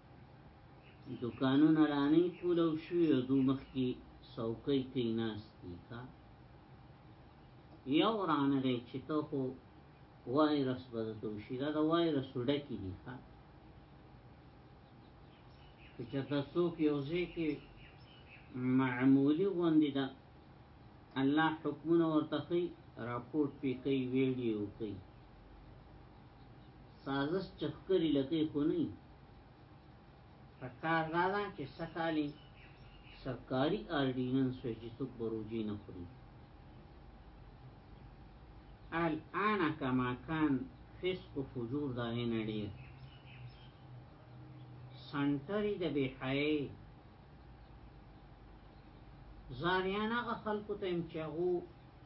دکانونه رانی کولو شوی او دو مخ کی سوکی کئی ناستی کا یو رانه دی چې ته خو وایرس بدته شي دا د وایرس ډکی دی ښا چې چرته څوک یو ځای کې معمولی غوندې ده الله حکمونه ورته خي راپورټ پی کوي ویډیو کوي سازش چخکری لکی خونی پکار دادا چې سکالی سرکاری آرډیننس وی چې څوک بروجی نه خوري الان کما کان فسق و فجور دا نه نړی سنټری د بی حی زاریانا خلکو ته امچغو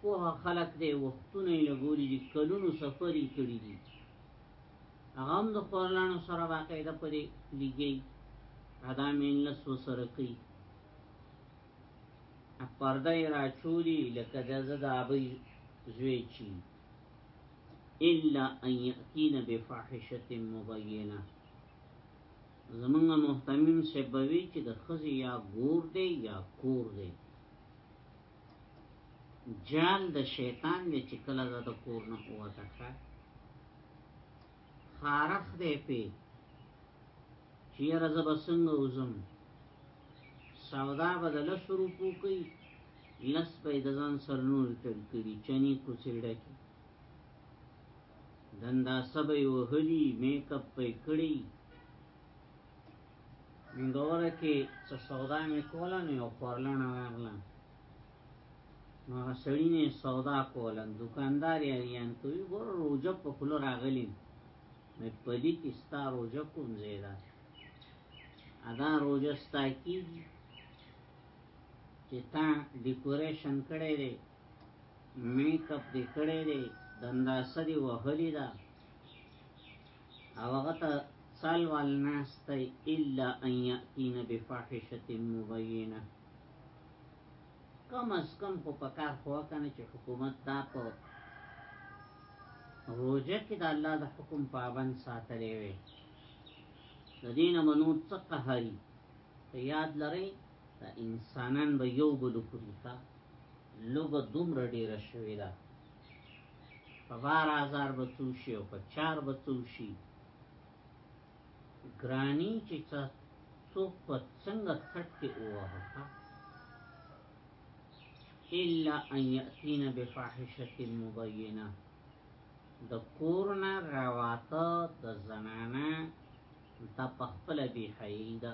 پوه خلک دی وختونه یې لګولي دي کلونو سفر یې کړي دي هغه هم د خورلانو سره باقاعده پرې لګي ادا مینلس وسره کوي پرده یې راچولي لکه د زه د ابۍ زوی چی الا ان یأتین بفاحشة مبینه زمونږ محتمیم سبوی چې د خزی یا ګور دی یا کور دی جال د شیطان دی چې کله د کور نه وته ښه خارخ دی پی چې رزه بسنګ وزم سودا بدل شروع کوي لس به د ځان سرنور تل کړي چني کوڅړه کې دندا سبې وهلي میک اپ پې کړی منګوره کې څه سودا مې کوله نو یو خورلنه راغله نو هغه سړي نه سودا کوله دکاندار یې اریان کوي ګوره روژه په خوله راغلی مې په دې کې ستا روژه کوم ځای ده ادا روژه ستا کېږي چې تا ډیکوریشن کړی دی میک اپ دې کړی دی دنداسه دې وهلې ده او هغه ته سال وال ناسته الا ان یاتین بفاحشه مبینه کم از کم خو پکار خو کنه چې حکومت دا په روزه کې د الله د حکم پابند ساتلې وي د دین منو څه قهري ته یاد لرئ دا انسانان به یو بل خوري ښا لوګه دومره ډیره شوې ده په بار آزار به څو شي او په چار به څو شي ګرانی چې څوک په څنګه څټ کې ووهه الا ان یاتینا بفاحشه مبینه د کورنا راواته د زنانه د پخپل بی حیل ده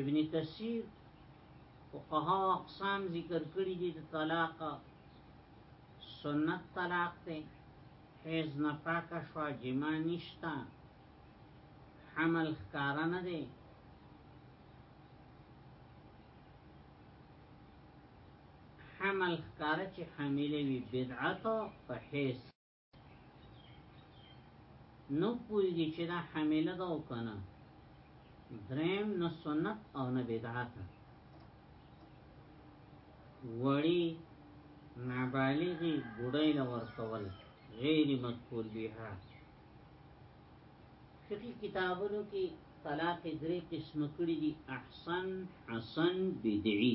ابن کثیر فقها اقسام ذکر کړی دي د طلاق سنت طلاق ته حیز نه پاکه شو جما نشتا حمل ښکارا نه دی حمل ښکارا چې حاملې وي بدعت په حیز نو پویږي چې دا حامله ده او کنه دریم نه سنت او نه بدعت وړي نابالغي بډای لور کول غیر مقبول بها فقی کتابونو کې طلاق درې قسم کړي دي احسن حسن بدعي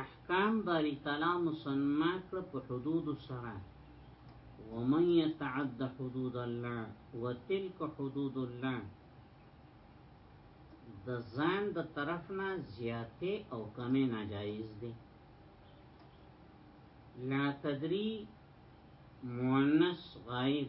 احکام باری تعالی مسمع کړ په حدود سره ومن يتعد حدود الله وتلك حدود الله د ځان د طرف نه زیاته او کمه ناجایز دي لا تدری مؤنث غائب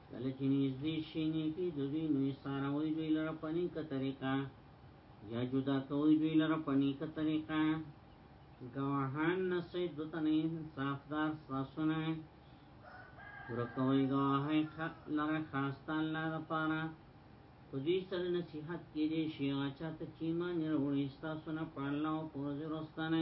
کله چې نږدې شي نیکی د دوی نو ساروي دوی لره په نیکه طریقه یا جدا کوي دوی لره په نیکه طریقه گواهان نسی دوتن انصافدار ساسونه ورکوي گواهی لره خاصتا الله لپاره په دې سره نصيحت کې دې شي چې ته چې ما نه وړي تاسو نه پړلاو پروز ورستنه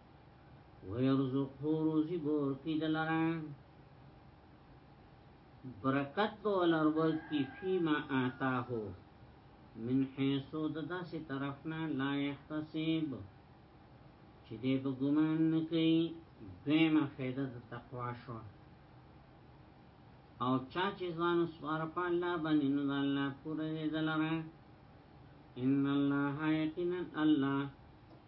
ويرزقه روزي بور کی دلرا برکت بولر ور کی فيما آتاه من حيث ددا سي طرفنا لا يحتسب چې دې په ګمان نه کوي دیمه فائدہ د تقوا شو او چا چې ځان سوار په الله باندې نو الله پوره دې دلاره ان الله یقینا الله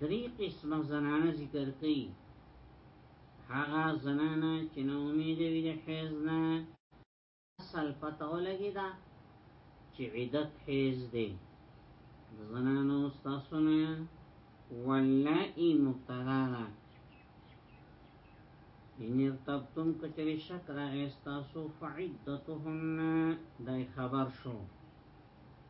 درې قسمه زنانه ذکر کړي هغه زنانه چې نو امید وي د حیز نه اصل پته ولګی دا چې عدت حیز دی زنانو تاسو نه ولای مبتلا ده ان ارتبتم کچری شک را استاسو فعدتهن دای خبر شو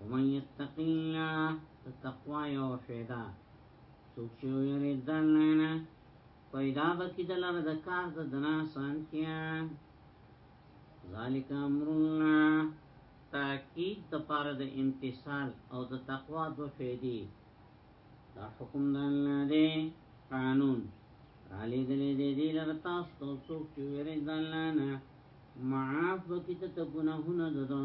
ومن يتق الله تقوا یو فیدا څوک چې ویری دلنه پیدا بکی دلر د کار د دنا سانتیا ذالک امر الله تاکید د پاره د امتصال او د تقوا د فیدی دا حکم د الله دی قانون علی دلی دی دی لر تاسو څوک چې ویری دلنه معاف بکی ته ګناهونه ددو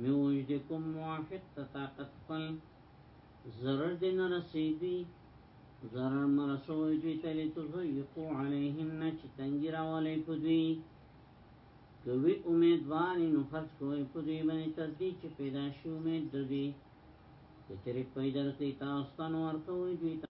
مې وجد کوم موافق ته طاقت خپل ضرر دې نه رسېدي ضرر مرسوي دوی ته لتضيقو عليهن چې تنګي راولې په دوی کوي امیدوار نو خرج کوي په دوی باندې تر دې چې پیدا شي امید د دوی کچري پیدا کوي تاسو ته نور کوي دوی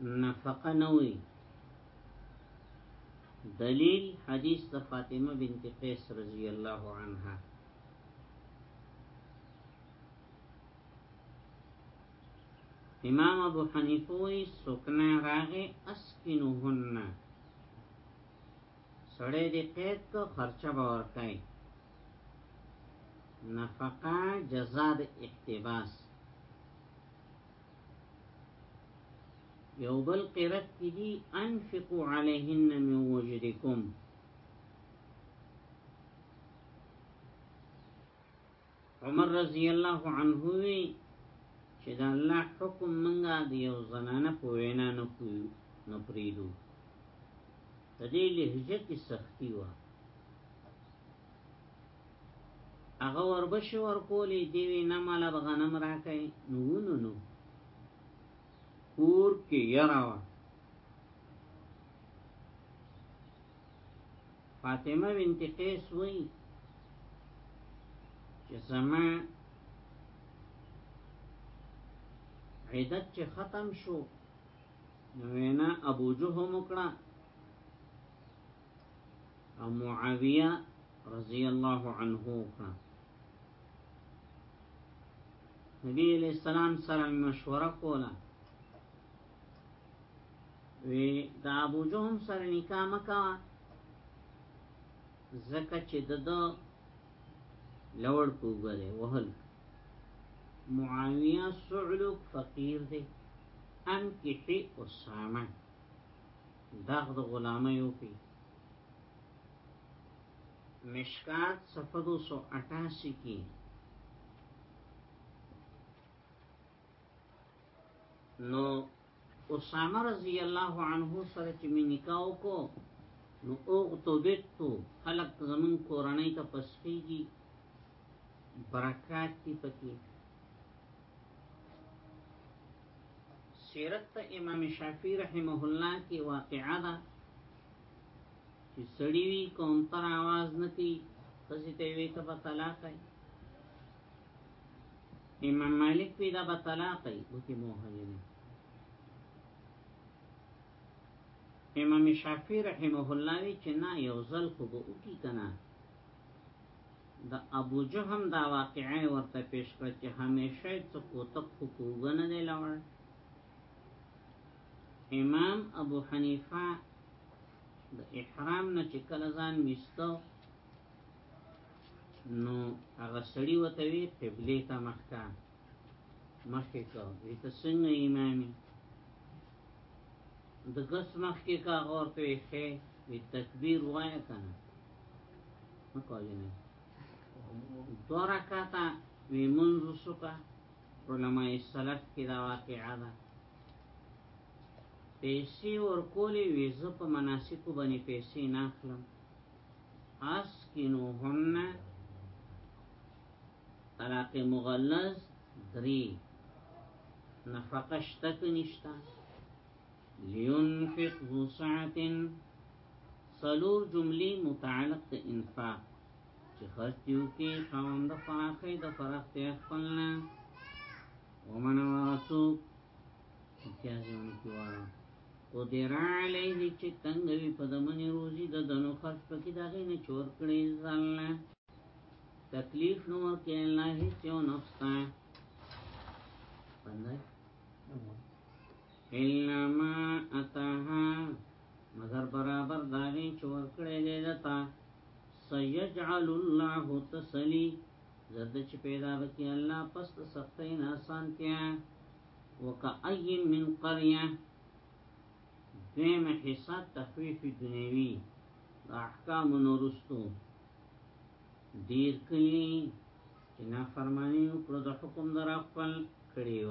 نفقه نه وي دلیل حدیث د فاطمه بنت قیس رضی الله عنها امام ابو حنیفه وی سکنا راغه اسکنوهن سړی دې قید کو خرچه باور کای نفقه جزاء اقتباس یو بل قرت کی دی انفقو علیهن من وجدکم عمر رضی الله عنه وی چې دا الله حکم منګه دی یو زنانه په وینا نه کوي نه پریدو تدې لهجه کې سختی وه هغه وربشي ورکولې دی وی نه مال بغنم راکې نو نو نو کور کې یراوا فاطمه بنت قیس وی چې زما عیدت چې ختم شو نو وینا ابو جهم وکړه او معاویه رضی الله عنه کړه نبی علیہ السلام سره مشوره کوله وی دا ابو جهم سره نکاح مکا زکه چې دده لوړ کوګره وهل معاویه سعلوک فقیر دی انکحی اسامه داغ د غلامي وکي مشکات صفحه 288 کې نو اسامه رضی الله عنه سره چې می نکاح کو نو اوغتبتو خلق زمون کورنۍ ته پسخیږي برکات کی پکې سیرت ته امام شافعی رحمه الله کې واقعا ده چې سړی وی کوم تر आवाज نتی خزی ته وی ته په طلاق ای امام مالک پیدا په طلاق ای بوتی موهنه امام شافعی رحمه الله وی چې نه یو ځل خو به وکی کنه د ابو جهم دا واقعه یې ورته پیش کړه چې همیشه یې څه کوتک خو په اوږه نه دی لاړ امام ابو حنیفه د احرام نه چې کله ځان ویستو نو هغه سړی وته وی قبله ته مخکا مخکې کو وی ته څنګه امامي د ګس مخکې کا اورته وی خې وی تکبیر وای کنه نه کوي نه دوه رکعاته وی منځ وسوکه علماء سلف کې دا واقعا ده پیسې ورکولې وی زه په مناسکو باندې پیسې نه اخلم اس کینو هن طلاق مغلظ درې نفقه شته که نشته لینفق ذو ساعت سلور جملی متعلق ته انفاق چې خرج دیو کې خواند فاخې د فرق ته خپلنا ومن واسو امتیازونه کیوا او دیر علیه چې تنگ وی په دمنې روزي د دنو خرج پکې داغه نه چور کړی ځان تکلیف نو کې الله هیڅ یو نفس ته الا ما اتاها مگر برابر داغی چور کړی دی دتا سیجعل الله تسلی زرد چې پیدا وکي الله پس د سختۍ نه آسانتیا وکأی من قريه دیمه حصہ تخفیف دنیوی دا احکام نورستو دیر کلی چې نافرمانی وکړو د حکم در خپل کړی و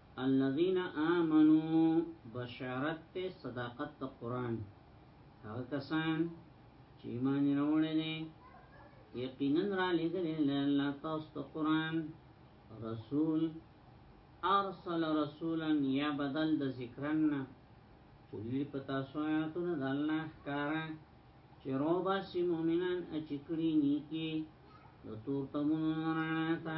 الذين آمنوا بشارت ته صداقت ته قران هغه کسان چې ایمان راوړل دي یقینا را لګل الله تاسو ته قران رسول ارسل رسولا یا بدل د ذکرنا چولی پتا سواتونه د الله کارا چې روبا سی مؤمنان اچکړي نیکی د تور تمون رانا تا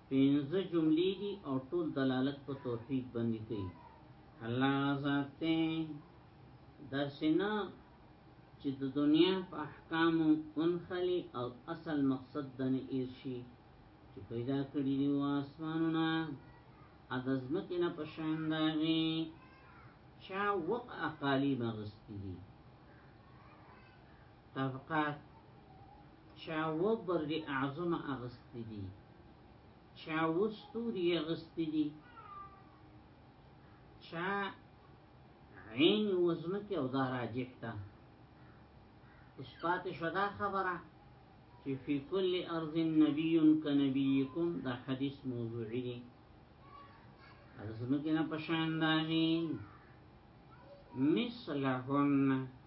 پنځه جملې دي او ټول دلالت په توحید باندې کوي الله ذات ته دا سینا چې د دنیا په احکامو انخلي او اصل مقصد د نه ایرشي چې پیدا کړی دی واسمانونه ادزمکه نه پشان داغي چا وقع قالی مغستی دی طبقات چا و برګ اعظم اغستی دی چا و ستوری اغستی دی چا عین وزمکی او دا راجح تا اس پات شدا خبره چې فی کل ارض نبی کنبیکم دا حدیث موضوعی دی ارزمکی نا پشاندانی مثلهن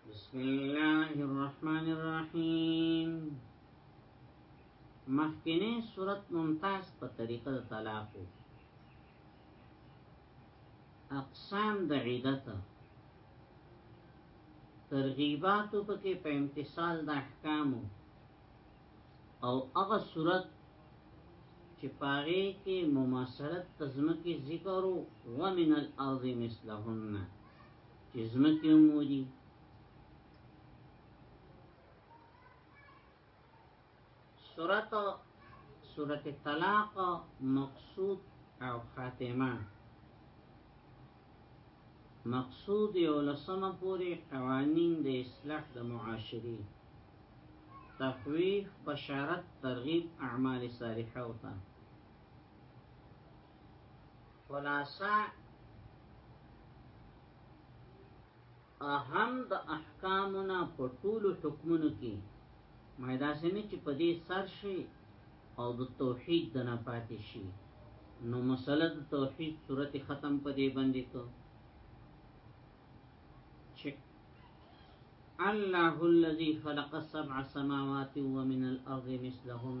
بسم الله الرحمن الرحیم مخکنه صورت ممتاز په طریقه د طلاق اقسام د عیدت ترغیبات په کې په امتصال د احکام او هغه صورت چې پاره کې مماثلت تزمکی ذکر او ومن الارض مثلهن چې زمکه مو دي سورت سورت طلاق مقصود او خاتمه مقصود یو لسمه پوری قوانین د اصلاح د معاشري تخویف بشارت ترغیب اعمال صالحه او تا خلاصه اهم د احکامونه په ټولو حکمونو کې مېدا سنې چې په دې سر شي او د توحید د نه پاتې شي نو مسله د توحید صورت ختم په دې باندې کو چې الله الذي خلق السبع سماوات ومن الارض مثلهن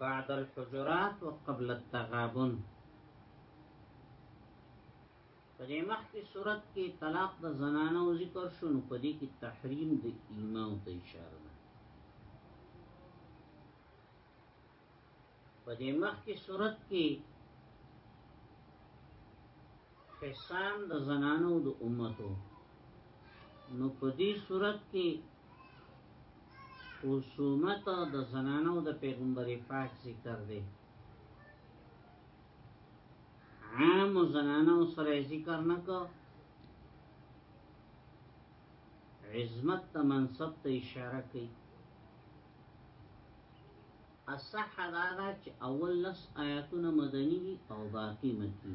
بعد الحجرات وقبل التغابن په دې مخکې صورت کې طلاق د زنانو ذکر شو نو په دې کې تحریم د ایمان ته اشاره ده په دې مخکې صورت کې حسان د زنانو د امتو نو په دې صورت کې خصومت د زنانو د پیغمبر پاک ذکر دی عام زنانو سره ذکر نکو عظمت ته منصب ته اشاره کوي اصح دا چې اول لس آیاتونه مدني او باقی مکی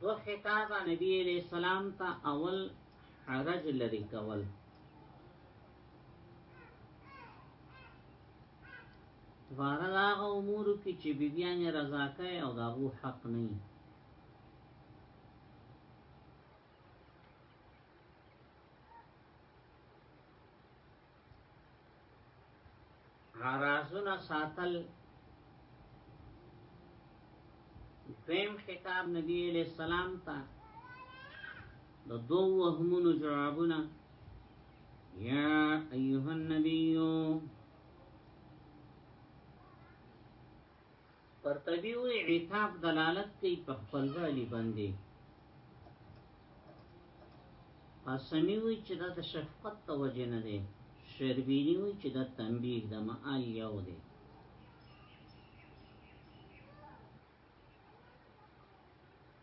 دو خطاب نبی علیہ السلام تا اول حرج لري کول دواره دا هغه امور کې چې بیبيان رضا کوي او دا غو حق نه وي رازونه ساتل دویم خطاب نبی علیہ السلام تا د دو وهمونو جوابونه یا ایها النبیو قرطبي وی عتاب دلالت کوي په خپل والی باندې قاسمی وی چې دا د شفقت توجه نه دی شربینی وی چې دا تنبیه د معال یو دی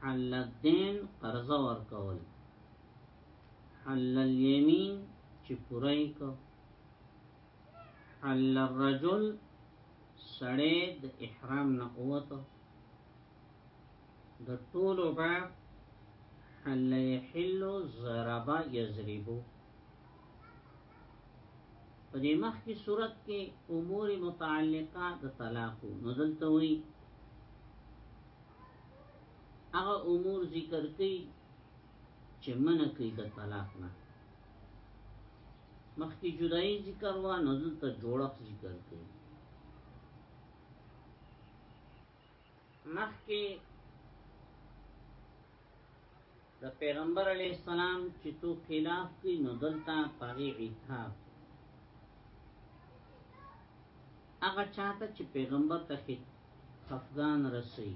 حل الدين قرض ورکول حل اليمين چې پوره کو حل الرجل سړی د احرام نه اوته د ټولو باب حل يحل ضرب يضرب په دې مخ کی صورت کې امور متعلقه د طلاق نو دلته وی هغه امور ذکر کړي چې منه کوي د طلاق نه مخکې جدایي ذکر وا نه دلته جوړښت ذکر کړي مخکې د پیغمبر علی السلام چې تو خلاف کوي نو دلته پاغي عتاب هغه چاته چې پیغمبر ته افغان رسي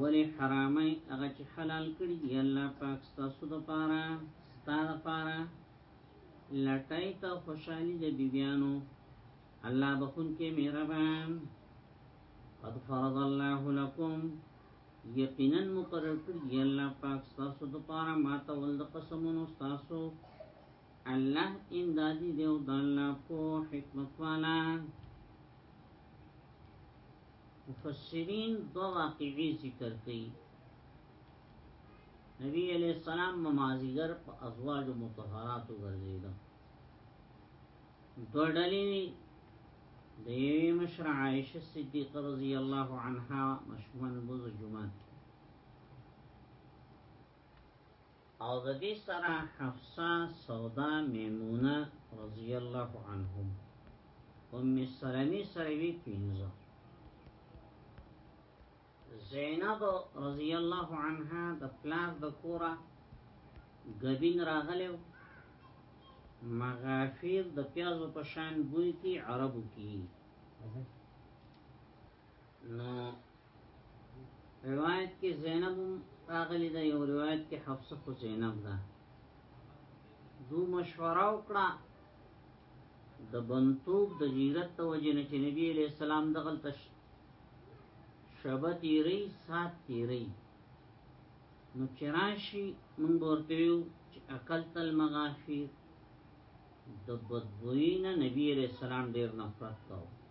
ولی حرامي هغه چې حلال کړی دی الله پاک تاسو د پاره ستاسو د پاره لټای ته خوشحالي د بیبيانو الله بخون کې مهربان قد فرض الله لكم یقینا مقرر کړی الله پاک تاسو د پاره ماته ول د قسمونو تاسو الله امدادی دی او د الله په حکمت والا مفسرین دو واقعي ذکر کوي نبی علیہ السلام ممازیګر په ازواج مطهرات ورزیدا دوړلې د یوې مشر عائشه صدیقه رضی الله عنها مشمن بوز جمعه او د دې سره حفصه سودا میمونه رضی الله عنهم ام سلمې سره وی پینځه زینب رضی الله عنها د پلاس د کورا غبین راغلو مغافیر د پیازو په شان بوی کی عربو کی نو روایت کې زینب راغلی دا یو روایت کې حفصه خو زینب ده دو مشوره وکړه د بنتوب د جیرت د وجه نه چې نبی علیہ السلام دغل تش شبه تیری سات تیری نو چراشی من بورتویو چې اقل تل مغافیر د بدبوین نبی علیہ السلام ډیر نفرت کاو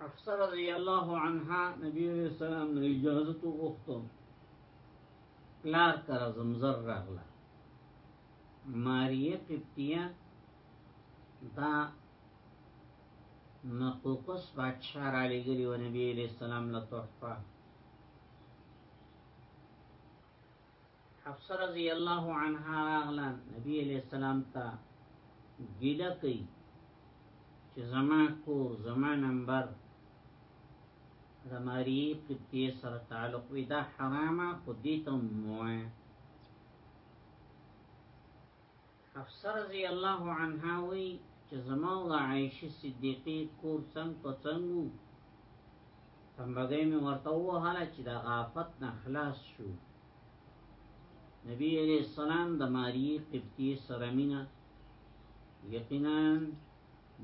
حفصه رضی الله عنها نبی علیہ السلام نه اجازه تو غوښتو پلار تر زمزر راغله ماریه قبطیه دا نقوقس بادشاہ را لګلی و نبی علیہ السلام له تحفه حفصه رضی الله عنها راغله نبی علیہ السلام ته ګیله کوي چې زما کور زما نمبر د ماری قبطی سره تعلق وي دا حرامه خو دې ته موه حفصه رضی الله عنها وی چې زما او عائشه صدیقه کور څنګ په څنګ وو تمبګې مې ورته وهاله چې د غافت نه خلاص شو نبی علیہ السلام د ماری قبطی سره مینا یقینا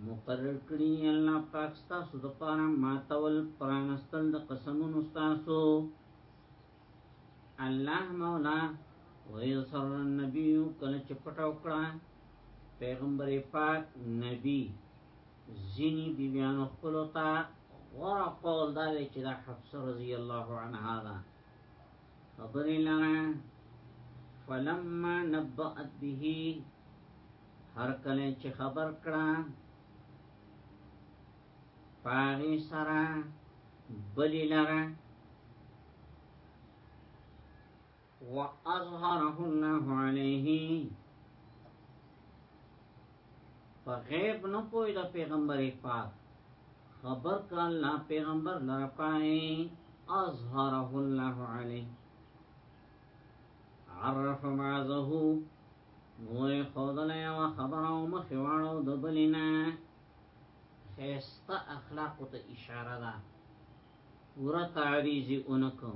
مقرر کړی الله پاک تاسو د پاره ماتول پرانستل د قسمونو تاسو الله مولا ویسر النبی کله چې پټاو کړه پیغمبر پاک نبی زینی بیبیانو خپلو تا غور قول داره چې دا حفظ رضی الله عنها دا خبری لنا فلما نبأت به هر کله چې خبر کړه پاغي سرا بلی لرا وَأَظْهَرَهُ اللَّهُ عَلَيْهِ په غیب نه پوی د پیغمبر پاک خبر ک الله پیغمبر لره پای اظهره الله علی عرف معزه نو خدای او خبر او مخواړو د بلینا خیسته اخلاق ته اشاره ده ورا تعریزی اونکو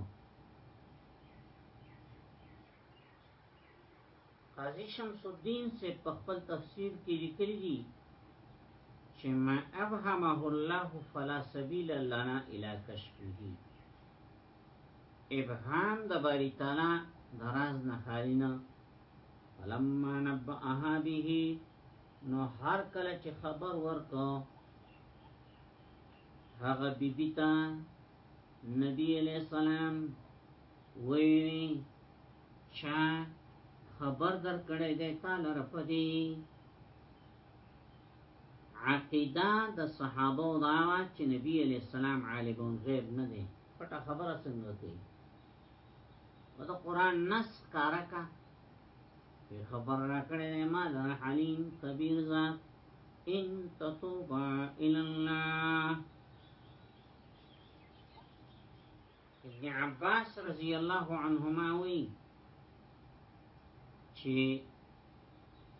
قاضی شمس الدین سے په خپل تفسیر کې لیکلی دي چې ما ابهمه الله فلا سبیل لنا الی کشفه ابهام د باری تعالی دراز نه خالینا فلما نبأها به نو هر کله چې خبر ورکو هغه بیبی تا نبی علیہ السلام ویلی چا خبر در کړی دی تعالی رپدی عقیده د صحابه او دعوا چې نبی علیہ السلام عالم غیب نه دی پټه خبره څنګه کوي دا قران نس کارا کا پیر خبر را کړی دی ما لره حلیم خبیر ذات ان تتوبا الالله ابن عباس رضی الله عنهما وی چې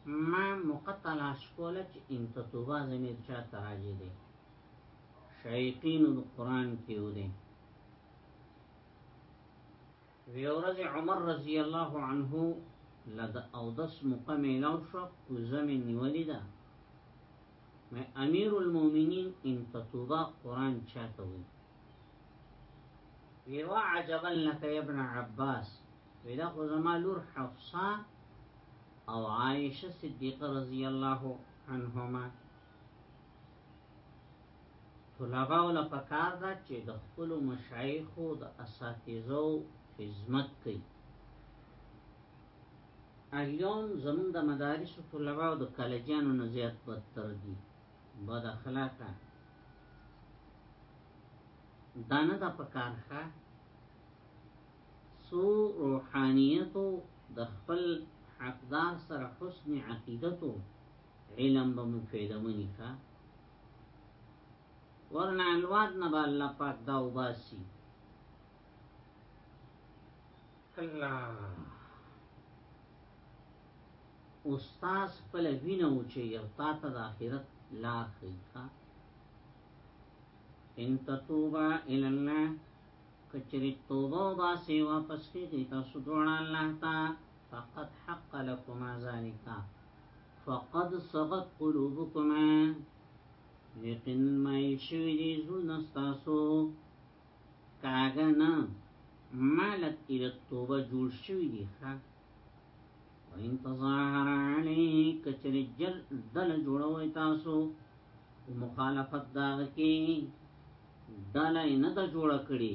ما مقتل اشکوله چې ان تتوبا زمیر چا تراجی دی شیطین القرآن کیو دی وی ورځ عمر رضی الله عنه له د اودس موقع میلاو شو کوزه مې نیولې ده مې امیر المؤمنین ان تتوبا قران چاته وی ویوا عجبا لك يا ابن عباس ویدا خو زما لور حفصه او عائشه صدیقه رضی الله عنهما طلباء له پکار دا چې د خپل مشایخو د اساتذو خدمت کوي الیوم زمون د مدارس طلباء او د کالجانو نه زیات بدتر دي بد اخلاقه دانه د پکار ښه سو روحانیتو د خپل حقدار سره حسن عقیدتو علم به مو پیدا منی کا ورنه الواد نه به الله پاک دا وباسي الله استاد خپل وینه او چې یو تا ته د آخرت لا خیخه ان تتوبا الى الله کچری توبه باسي واپس کیږي تاسو دواړه الله ته فقد حق لكما ذلك فقد صغت قلوبكما یقین مایل شوی دی زون استاسو کاغه نه مالک تیر توبه جوړ شوی دی ښا وین تظاهر علی کچر جل دل جوړوي تاسو مخالفت داغه کی دل نه د جوړ کړي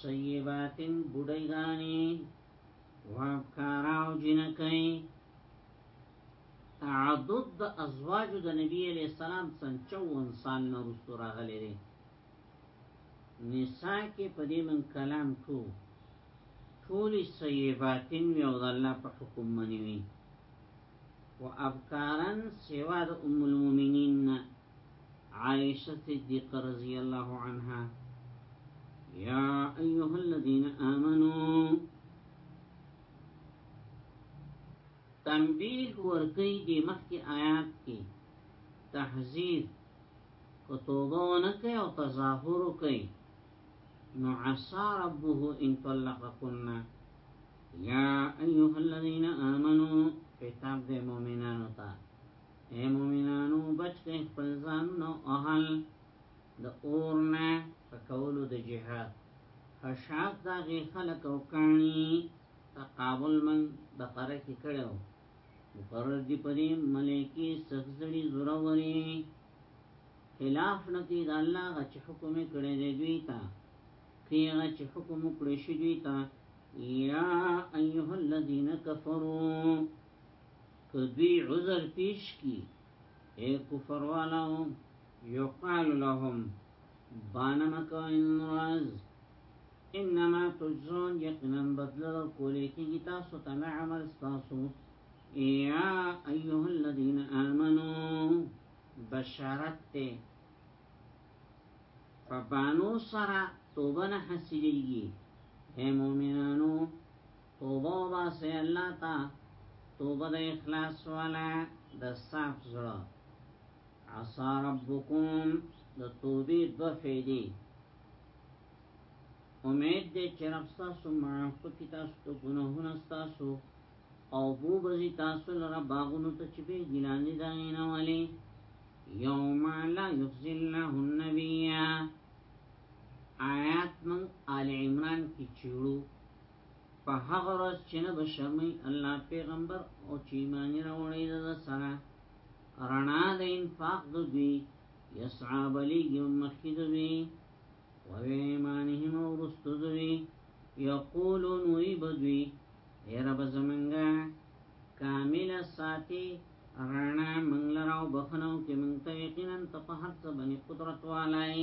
سیباتن بډای غانی وابکاراو جنکای تعدد د ازواج د نبی علیہ السلام سن 54 سال نه رسو راغلی دی نساء کې په دې من کلام کو ټول سیباتین یو د الله په حکم منوي وابکارن سوا د ام المؤمنین عائشه صدیقه رضی الله عنها یا ایها الذین آمنو تنبیه ورکی دی مخی آیات کی تحذیر که توبه ونکی او تظاهر کی نو عصا ربه ان طلقکن یا ایها الذین آمنو خطاب دی مومنانو تا اے مومنانو بچ کې خپل ځان نو اهل د اور نه فکولو د جهاد فشاد دا غي خلق او کانی تقابل من بقره کې کړو مقرر دی پرې ملکی سخزړي زوروري خلاف نکی د الله غ چې حکم کړی دی دوی ته کیغه چې حکم کړی شي دوی ته یا ایها الذین کفروا که دوی عذر پیش کی اے کفر والو یقال لهم بانمکو انراز انما تجزون یقینا بدل کولی کی تاسو ته عمل تاسو یا ایها الذین آمنو بشارت ته فبانو سرا توبه نه حاصلېږي اے مؤمنانو توبه وباسه الله تا توبه د اخلاص والا د صاف زړه عصا ربکم د توبې دو فیدی امید دې چې رب تاسو معاف کړي تاسو ته ګناهونه تاسو او بو بزی تاسو لره باغونو ته چې به ګلانی دا نه والی یوم لا یخزی الله النبی آیات من آل عمران کی چیړو په هغه ورځ چې نه بشرمي الله پیغمبر او چې ایمان راوړی د سره رڼا د انفاق د دوی یسعا بلیږي مخکې دوی و ایمانهم ورستو دوی یقولون وی بدوی ای رب زمنګا کامل ساتي رانا منګل راو بخنو کې مونږ ته یقینا ته په هر څه باندې قدرت والای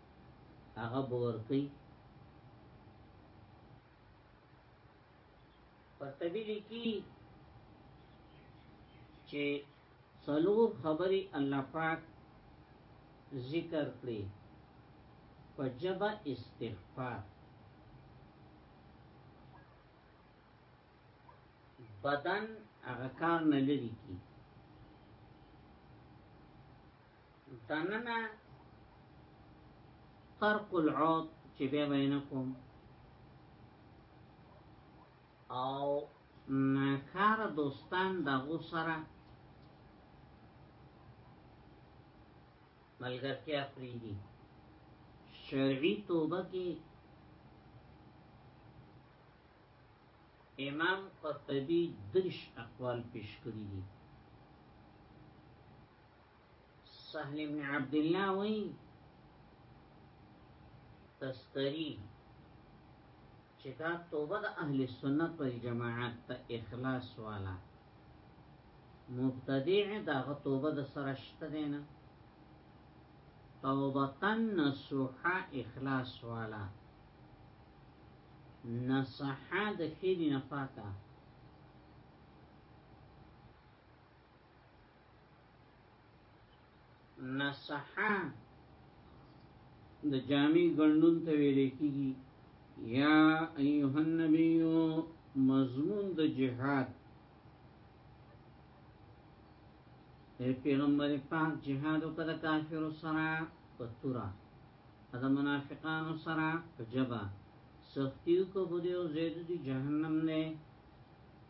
هغه باور کوي قرطبی لیکي چې څلور خبري الله پاک ذکر کړی فجب استغفار بدن هغه کار نه لري کی دننه طرق العود چې به بینکم او ناکار دوستان دغو سره ملګرتیا پریدي شرعي توبه کې امام قرطبي درش اقوال پیش کړی دي سهل ابن عبد الله وی تستری چې دا توبه د اهل سنت او جماعت ته اخلاص والا مبتدع دا توبه د سره شته دینه توبتن نصوحا اخلاص والا نصحا د فیل نفاقا نصحا د جامع ګندون ته ویل کیږي یا ایه النبی مضمون د جهاد اے پیغمبر پاک جهاد او کده کافر سره پتورا ادا منافقان سره جبا سختیو کو بده او زید دی جهنم نه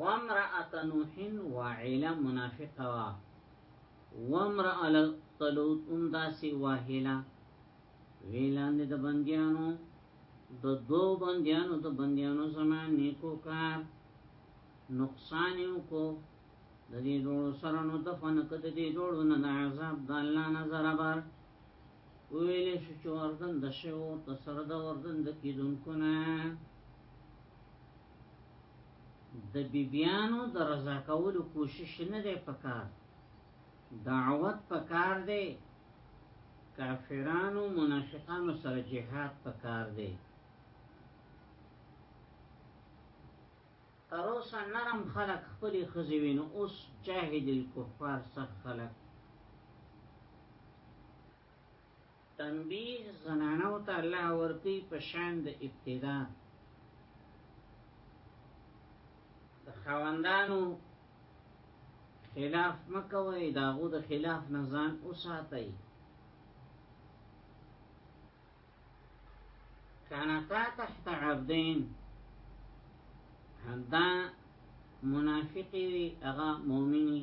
وامرأة نوح وعلا منافق وا وامرأة لطلوت ام داسی واحلا ویلان د بندیانو د دو بندیانو د بندیانو زمان نیکو کار نقصان یو کو د دې ډول سره نو د فن کده دې ډول نه د عذاب د الله نظر بر ویل شو چې وردن د شو ته سره د وردن د کیدونکو نه د بیبیانو د رضا کولو کوشش نه دی پکار دعوت پکار دی کافرانو منافقانو سره جهاد پکار دی تر اوسه نرم خلق خپل خزوین اوس جاهد الکفار سخت خلق تنبیه، زنانو ته الله ورکوي په شان د ابتدا د خاوندانو خلاف مکوئ داغو د خلاف نه ځان وساتئ کانتا تحت عبدین دا منافقی وی اغا مومنی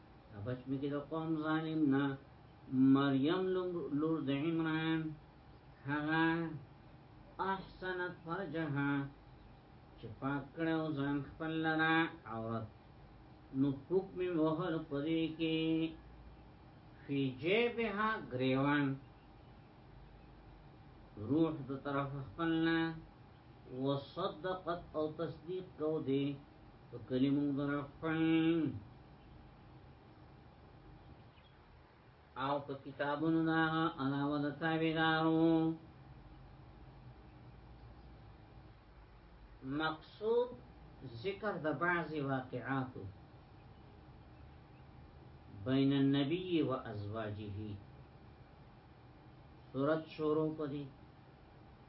بچ مې کې د قوم ظالم نه مریم لور د عمران هغه احسنت فرجها چې پاک کړو ځان خپل لرا عورت نو حکم وهل پرې کې فی جیبها گریوان روح د طرف خپلنا وصدقت او تصدیق کو دې په کلمو در خپل او په کتابونو دا علاوه د تابعدارو مقصود ذکر د بعضی واقعاتو بین النبی و ازواجه صورت شروع کړي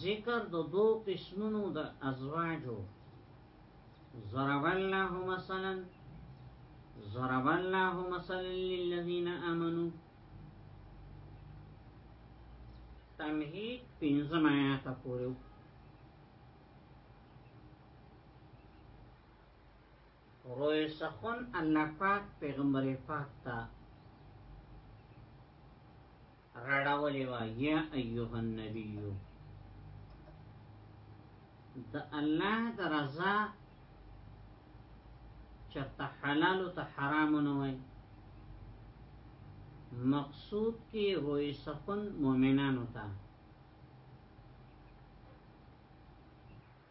ذکر دو دو قسمونو دا ازواجو ضرب الله مثلا ضرب الله مثلا للذین آمنو تمهید پینزم آیاتا پوریو روی سخن اللہ پاک پیغمبر پاک تا رړاولی وا یا ایها النبی د الله د رضا چرته حلال او ته حرام نه وای مقصود کې روي سخن مؤمنانو ته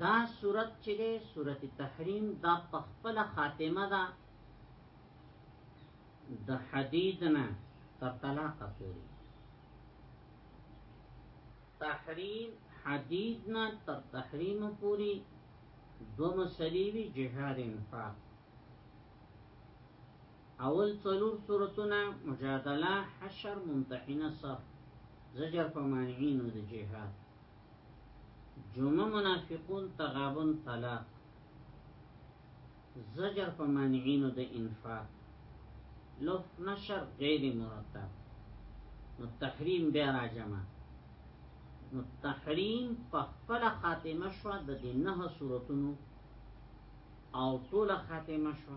دا صورت چې ده صورت تحریم دا پخپل خاتمه ده د حدید نه تر طلاق پوری تحریم حدید نه تر تحریم پوری دو مسلیوی جهاد انفاق اول څلور صورتونه مجادله حشر ممتحنه صف زجر په مانعینو د جهاد جمعه منافقون تغابن طلاق زجر په مانعینو د انفاق لف نشر غیر مرتب نو تحریم بیا راجمه نو تحریم په خپل خاتمه شو د دې نه صورتونو او ټول خاتمه شو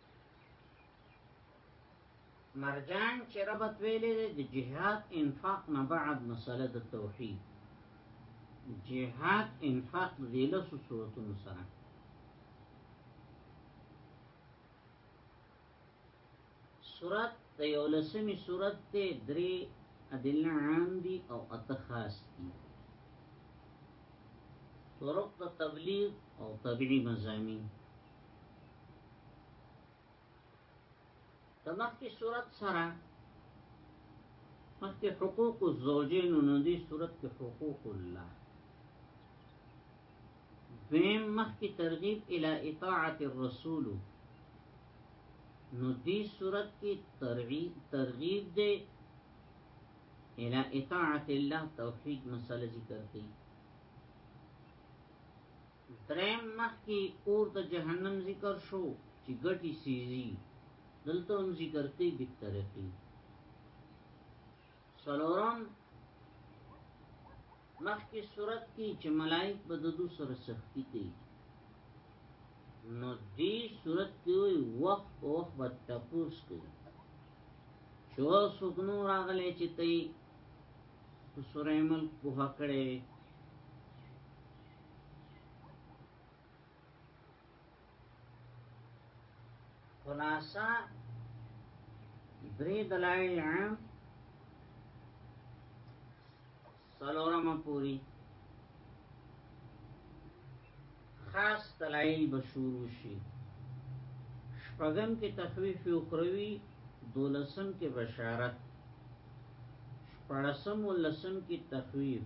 مرجان چې ربط ویلې د جهاد انفاق نه بعد مسله د توحید جهاد انفاق د لسو صورتونو سره صورت د یو لسمی صورت ته درې ادله عام دي او اته خاص دي طرق د تبلیغ او تبعی مزامین د مخکې صورت سره مخکې حقوق الزوجین نو دې صورت کې حقوق الله دویم مخکې ترغیب الی اطاعت الرسول نو دې صورت کې ترغیب دې الی اطاعت الله توحید مسله ذکر کړي دریم مخکی اور د جهنم ذکر شو چی ګټی سیزی دلته هم ذکر کئی بالطرقی سلورم مخکی صورت کی چې ملائک به د دو سره سختی کوي نو دی صورت کی وی وقت په وقت به تپوس کوي شو سکنو راغلی چې تی سوره ملک په کړه خلاصہ درې دلایل عام سلورم پوری خاص دلایل بشورو شي شپږم کې تخویف او کروي دولسم کې بشارت شپږم ولسم کې تخویف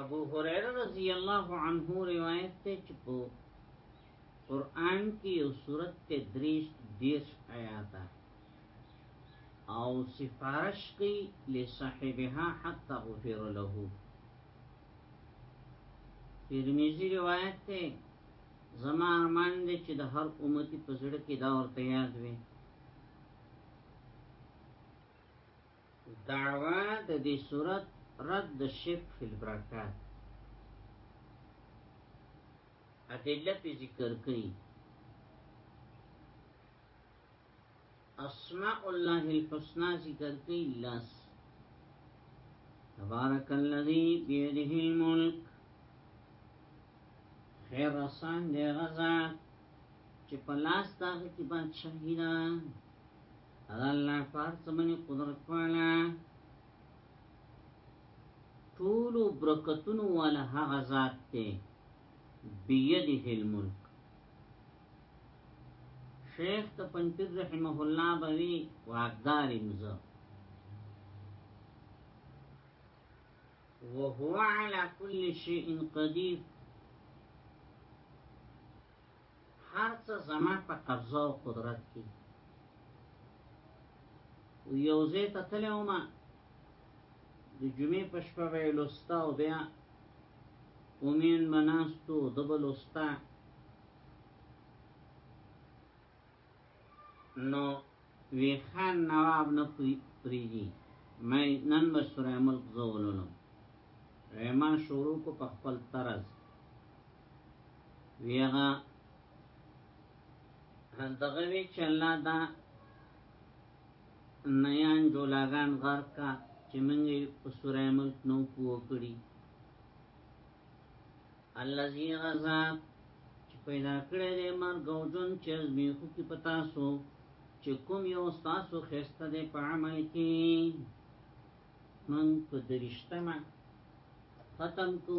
ابو هريره رضی الله عنه روایت ته چپو قران کې یو سورت ته دریش دیرش آیاتا او سفارش کی لصاحبها حتا غفر له ترمذی روایت ته زما ارمان دې چې د هر امتی په زړه کې دا ورته یاد وي دعوا د دې صورت رد د شرک فی البرکات ادله په ذکر کړي اسماء الله الحسنا ذکر کړي لاس تبارک الذی بیده الملک خیر رسان دی غزا چې په لاس داغه کې بادشاہی ده ادا الله پار سمنی قدرت والا ټول برکتونو والا هغه ذات ته بيده الملک شیخ ته پنځیر رحمه الله بوي واقدار مزه وهو على كل شيء قدير هر څه زما په قبضه او قدرت کې یو ځای ته تللی وم د جمعې په شپه به یې لوسته او بیا اومین به ناست و ده به لوسته نو ویخان نواب نه پریدي مې نن به سوره ملک زولولم ما شروع کو په خپل طرز ویغه دغه وی چې الله دا نیان جولاګان غرق کا چې موږ په سورې ملک نو کوو کړی الذي غزا چې پیدا کړی دې مرګ او جون چې زمي خو کې پتا سو چې کوم یو تاسو خسته دې په عمل کې من په درشتمه ختم کو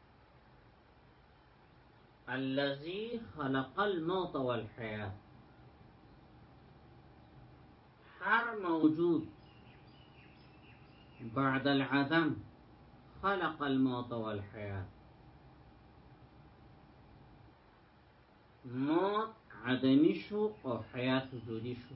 الذي خلق الموت والحياة هر موجود بعد العدم خلق الموت والحياة موت عدمي شو او حياة حضوری شو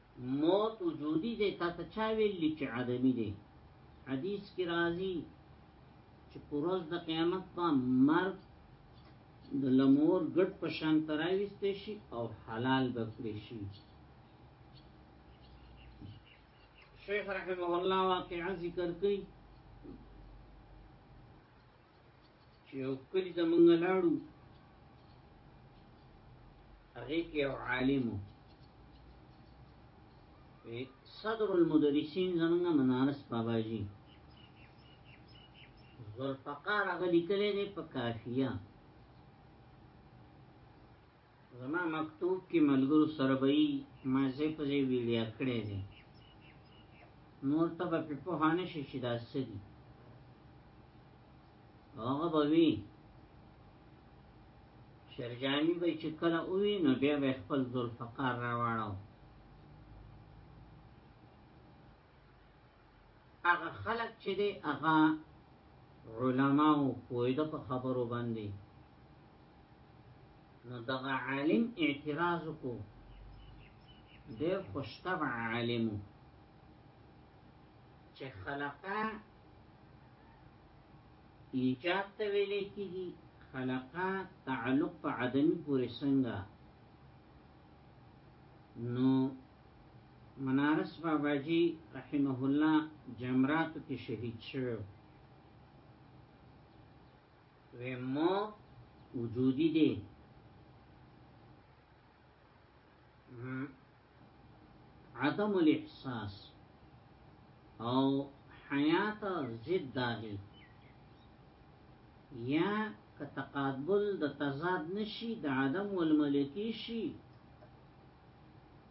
موت وجودی دی تا ته چا ویلی چې عدمی دی حدیث کې راځي چې پروز د قیامت په مرګ د لمور ګډ په شان تراويست شي او حلال بکړي شي شیخ رحمه الله واقعا ذکر کوي چې یو کلی ته مونږ لاړو هغه کې یو عالم وي صدر المدرسین زمونږ منارس باباجي ذوالفقار هغه لیکلی دی په کافیه زما مکتوب کې ملګرو سره به ما زه په زه ویلیا کړی دی نور ته به په هانه شي چې دا سدي هغه به وی شرجانی به چې کله وی نو بیا به خپل ذوالفقار راوړاو هغه خلق چې دی هغه علما او پوهیده په خبرو باندې نو دغه عالم اعتراض کو ډېر خوشتب عالم چې خلقا ایجاد ته ویلې کیږي خلقا تعلق په عدم پورې څنګه نو منارس بابا جی رحمه الله جمراتو کی شهید شوی وی مو وجودی دی عدم الاحساس او حیات ضد داغی یا که تقابل د تضاد نشي د عدم والملکی شي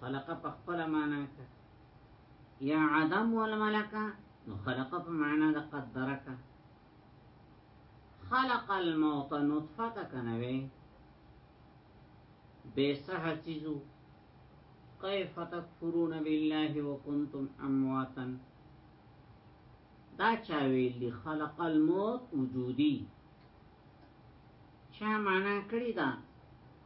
خلق په خپل معنا کا یا عدم والملکه نو خلق په معنا د قدرک خلق الموت نطفه کنوي بے سحر چیزو کیف تکفرون بالله وکنتم امواتا دا چا ویلی خلق الموت وجودی چا معنا کړی دا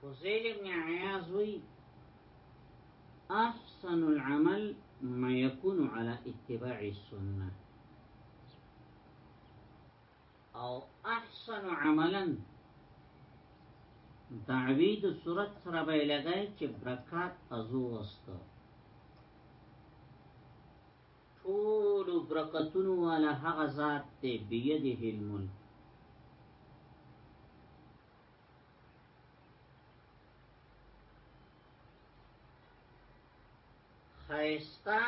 فضیل ابن عیاض وی احسن العمل ما يكون على اتباع السنه او احسن عملا تعوید صورت سره به لګای چې برکات ازو وسته ټول برکتونو والا هغه ذات ته بيده الملک خیستا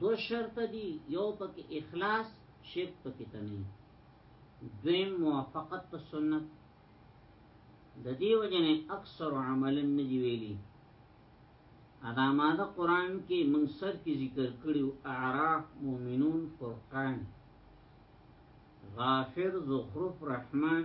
دو شرط دی یو پک اخلاص شرک پک تنی دویم موافقت په سنت د دې وجنه اکثر عملن ندی ویلی ادا ما د قران کې موږ سر کې ذکر کړیو اعراف مومنون فرقان غافر زخرف رحمان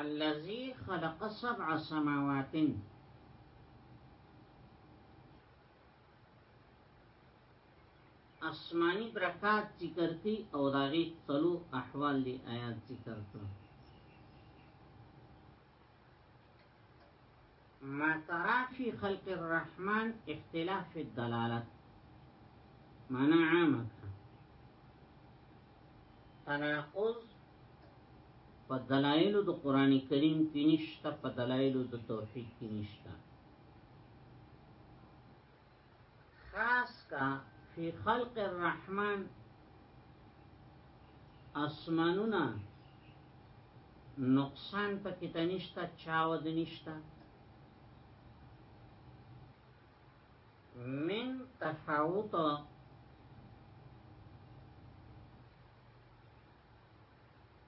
الذي خلق سبع سماوات اسماني برکات ذکر کی او داغي څلو احوال دی آیات ذکر کړو ما ترا فی خلق الرحمن اختلاف فی الدلالت مانا عامه تناقض په دلایلو د قران کریم کې نشته په دلایلو د توحید کې نشته خاص کا فی خلق الرحمن اسمانونا نقصان پکی تا نشتا چاود نشتا من تفاوت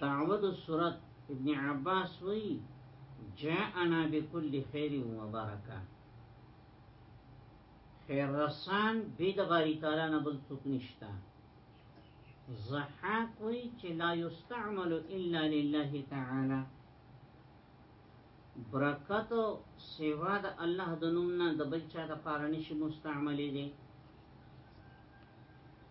دعوت السورت ابن عباس وی جاءنا بكل خير وبركه خیر رسان بی د باری تعالی نه بل څوک نشتا زحاق وی چې لا یستعمل الا لله تعالی برکت سوا د الله د نوم نه د بل چا د پاره نشي مستعملې دي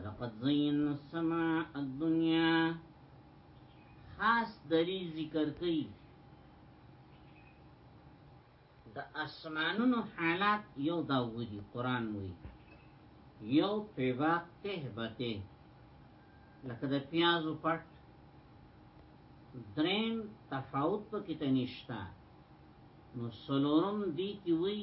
ولقد زينا السماء الدنيا خاص دلیل ذکر کړي د اسمانونو حالات یو دا ودی قران وی یو په وخت ته بته لکه د پیازو پټ درین تفاوت پکې ته نشتا نو سلورم دی کی وی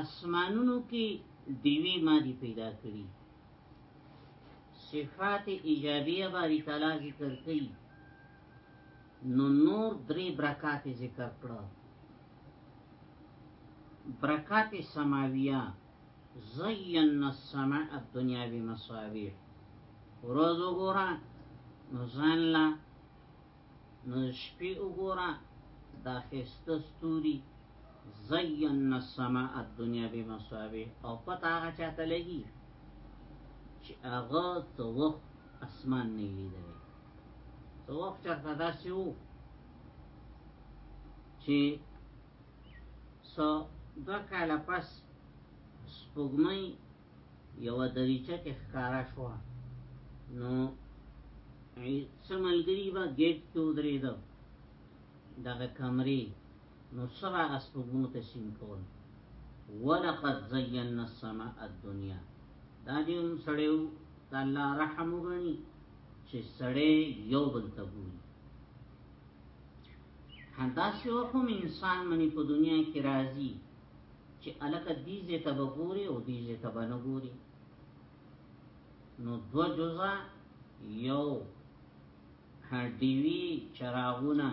اسمانونو کې دیوی ما دی پیدا کړی صفات ایجابیه باری تعالی ذکر کړي نو نور درې برکات ذکر کړو برکات سماویه زینا السماء الدنیا بمصابیح ورځو ګورا نو ځان لا نو شپې وګوره دا خسته ستوري زینا السماء الدنيا بمصابه او پتا هغه چاته لګي چې هغه تو وخت اسمان نه لیدل تو وخت چرته داسې وو چې سو دو کاله پس سپوږمۍ یو دریچه کې ښکارا شو نو سملګری با گیټ کې ودرید دغه کمرې نو سره اسپګونو ته سین کول ولقد زینا السماء الدنيا دا دې هم سړیو تعالی رحم وګڼي چې سړی یو بل ته ګوري همداسې وخم انسان منی په دنیا کې راځي چې الکه دې زه ته وګوري او دې زه ته بنګوري نو دو جزا یو هډیوی چراغونه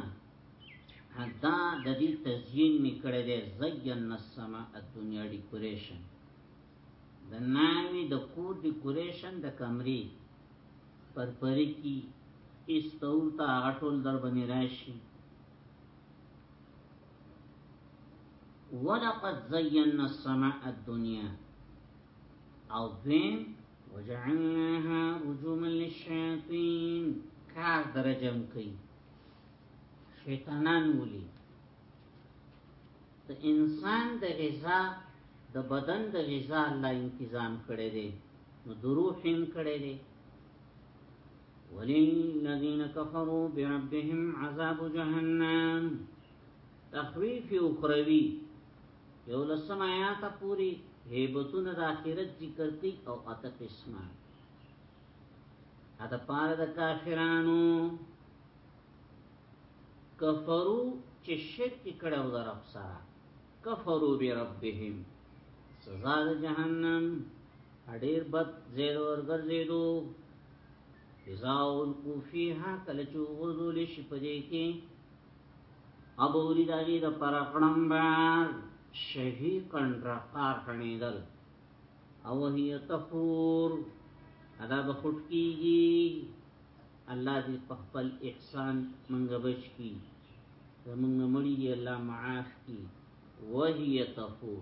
حدا د دې تزیین میکړه دې زین السما الدنیا ډیکوریشن د ناوی د کور ډیکوریشن د کمرې پر پرې کی استور تا غټول در باندې راشي ولقد زینا السماء الدنيا او دویم وجعلناها رجوما للشياطين کار درجم کوي شیطانان ولي د انسان د غذا د بدن د غذا الله تنظیم کړی دی نو د روح هم کړی دی وللذین کفروا بربهم عذاب جهنم تخویف اخروی یو لسم آیات پوری هیبتون د آخرت ذکر کی او اتا قسمه اتا پار د کافرانو کفرو چې شرک کړو در رب سره کفرو بی ربهم سزا د جهنم اډیر بد زیر ورګرځیدو اذا القو فيها کله چې وګرځول شي په دې کې ابو وري دغه د پر کړمبار شهي کنډرا کار کړیدل او هي تفور ادا بخټ کیږي الله دې په خپل احسان منګ بچ کی زمونږ مړی دی الله معاف کی وهي تفور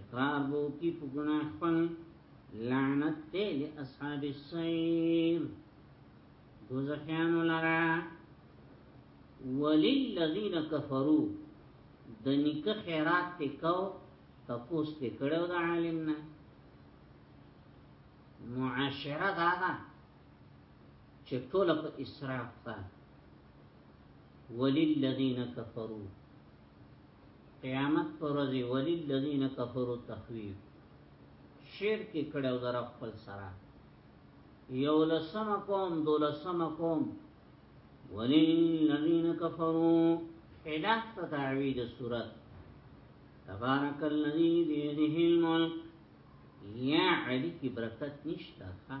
اقرار بو کی په ګناه خپل لعنت ته له اصحاب السیر دوزخیان لرا وللذین کفروا د نیک خیرات ته کو تپوس ته کړو د عالم نه معاشره دا ده چې ټول په اسراف ده وللذین کفروا قیامت پر ورځ ولی الذین کفروا تخویف شرک کړو در خپل سره یو لسم کوم دو لسم کوم ولی الذین کفروا الہ تعوید صورت تبارک الذی بیده الملک یا علی کی برکت نشتا خواه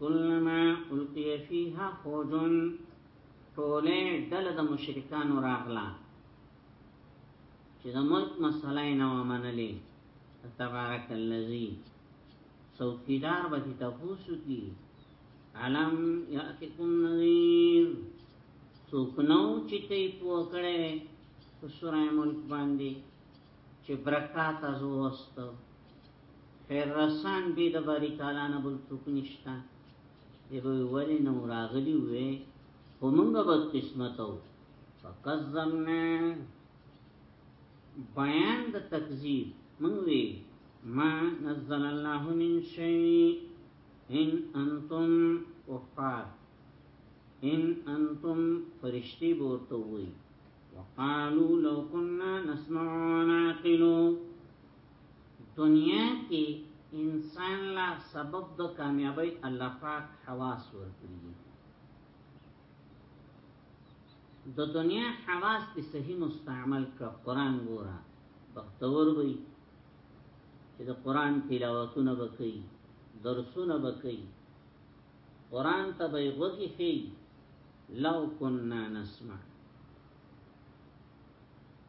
کلما القی فیها فوجن ټوله ډله د مشرکانو راغله چې د ملک مسله نه ومنلې تبارک الذی څوکیدار به تاسو کی علم یاتکم نذیر څوک نو چې ته پوکړې په سورای ملک باندې چې برکات از وسته خیر رسان به د باری تعالی نه بل څوک نشتا دی به ولی نو راغلی وې خو موږ به قسمت او فکذبنا بیان د تکذیب موږ وی ما نزل الله من شیء ان انتم کفار ان انتم فرشتي بورته وي وقالو لو كنا نسمع ونعقلو دنیا کې انسان لا سبب د کامیابی الله پاک حواس ورکړي د دنیا حواس په صحیح مستعمل کړ قران ګورا بختور وي چې د قران تلاوتونه وکړي درسونه وکړي قران ته به غوږی خي لو كنا نسمع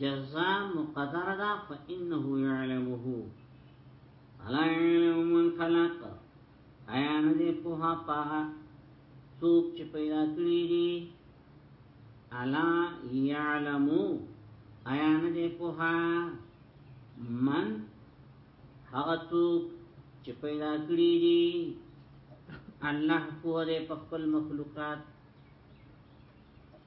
جزاء مقدر دا فإنه يعلمه الا يعلم من خلق ایا نه دی په هغه څوک چې پیدا کړی دی الا يعلم ایا نه دی په من هغه څوک چې پیدا کړی دی الله پوهه په خپل مخلوقات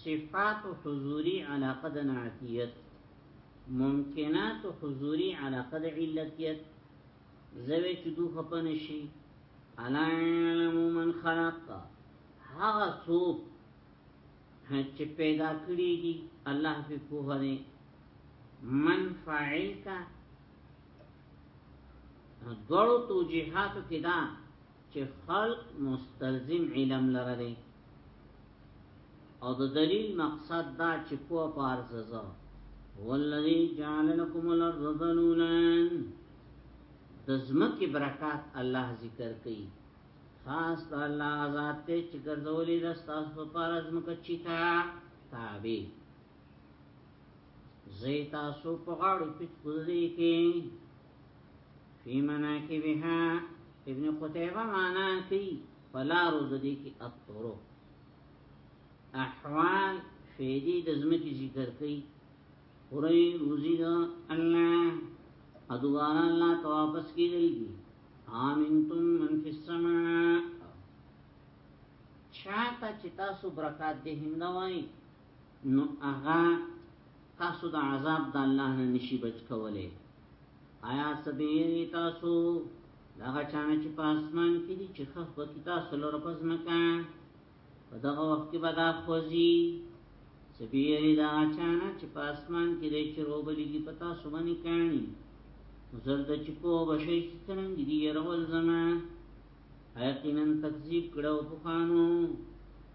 صفات حضوری علاقه د نعتیت ممکنات حضوری علاقه د علتیت زوی چې دو خپن شي الا علم من خلق هغه څوک چې پیدا کړی دی الله په کوه دی من فاعل کا دوړو توجیحاتو کې دا چې خلق مستلزم علم لره دی او د دلیل مقصد دا چې په پارز زو والذي جعل لكم الارض ذلولا د زمکه برکات الله ذکر کوي خاص د الله ذات ته چې ګرځولې د تاسو په پار زمکه چیتا تابع زیتا سو په غاړو پټ کوزي کې فی مناکبها ابن قتیبه معنا کوي فلا روز دي کې اطرو احوال فیدی د زمکی ذکر کوي پوری روزی دا الله ادوار الله تو واپس کیږي آمنتم من فی السماء چاته چې تاسو برکات دې هم نه وای نو هغه تاسو د عذاب د الله نه نشي بچ کولای آیا سبیری تاسو دغه چانه چې په اسمان کې دي چې خخ به کې تاسو لره پس مکه په دغه وخت کې به دا خوځي سبیری دا چانه چې په اسمان کې دی چې روبلېږي په تاسو باندې کاڼي زرد چې په بشي چې څنګه دي يرول زما یقینا تکذیب کړو په خانو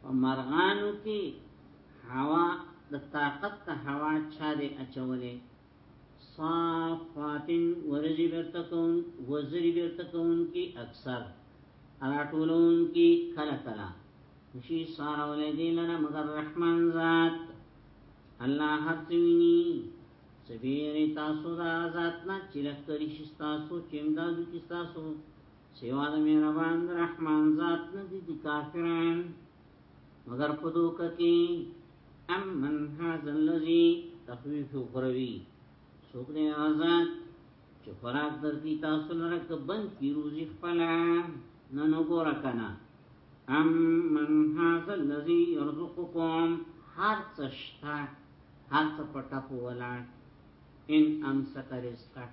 په مرغانو کې هوا د طاقت ته هوا چا دې اچولې صافاتن ورزی بیرته کون وزری بیرته کون کی اکثر اراټولون کی کلا کلا نشی سارا ولیدی لنا مگر رحمان ذات الله هر چوینی سبیری تاسو دا ذات نا چرک کریشی ستاسو چمدازو کی ستاسو سوا د مهربان رحمان ذات نه دي دي کافران مگر په دوک کې ام من هاذ الذی تخویف اخروی څوک دی آزاد چې خوراک درکې تاسو لره کبن کی روزي خپل نه نو ګور کنه ام من هاذا الذی يرزقكم هر څه شته هر څه پټه کولا ان امسک رزقک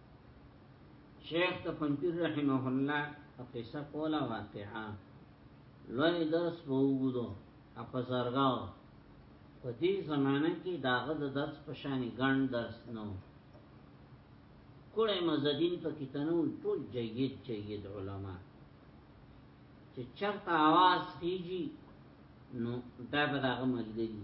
شیخ ته پنځیر رحمه الله په قصه کوله واقعا لوی درس به وګورو په زرګاو په دې زمانه کې داغه د درس په شان ګڼ درس نو کوړې مزدین په کې تنو ټول جید جید علما چې چرته आवाज کیږي نو دا به داغه ملګری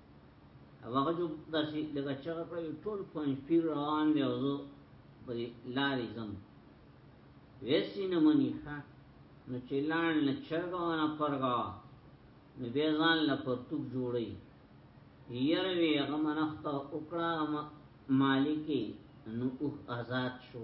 هغه جو داسې لګا چې هغه کړی ټول پنځ پیر روان دی او زه په لارې زم ویسی نه منی ښه نو چې لان نه چرګا نه پرګا نو بیا ځان له پرتوک جوړی یروی هغه منخته وکړه مالکی نو اوخ آزاد شو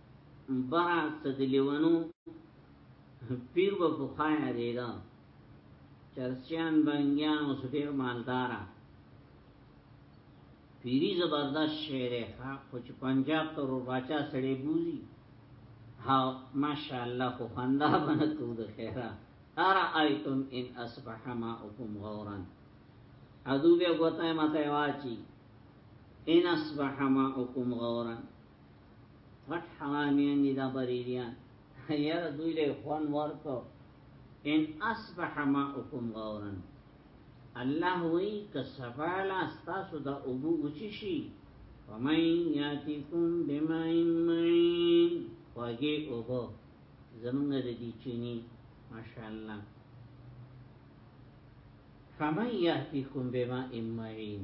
برا څه د لیونو پیر به په خوا یادېده چرسیان بنګیان اوس ډېر مالداره پیری زبردست شعر ها خو چې پنجاب ته ور باچا سړې بوزي ها ماشاءالله خو خندا باندې کو د خیره ارا ایتم ان اصبح ماءکم غورا ادو به غوته ماته واچی ان اصبح ماءکم غورا غټ حرامیان دي دا بریلیان یاره دوی له خوان ورکو ان اصبح ماءکم غورن الله وی کسبالا تاسو دا ابو اوچی شي ومن یاتیکم بماء معین واګي اوبو زمونږ د دې چینی ماشاءالله فمن یاتیکم بماء معین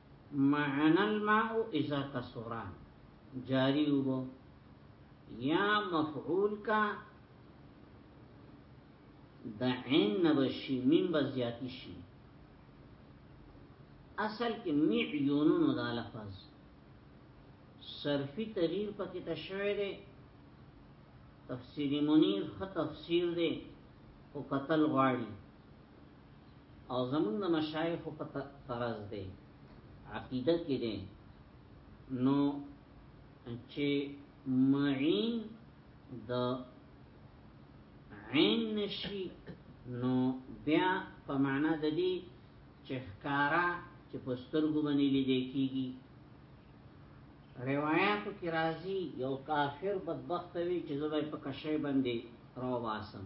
معنا الماء اذا کسورا جاری وبو یا مفعول کا د عین نبشی میم بزیاتی شی اصل کې معیونونو دا لفظ صرفی تغییر پکې تشوی دی تفسیر منیر خط تفسیر دی او قتل غواړي او زمونږ د مشایخو په فرض دی عقیده کې دی نو چې معین د عین نشي نو بیا په معنا د دې چې ښکارا چې په سترګو باندې لیدل کیږي روایتو کې راځي یو کافر بدبخت وي چې زوی په کشه باندې راواسم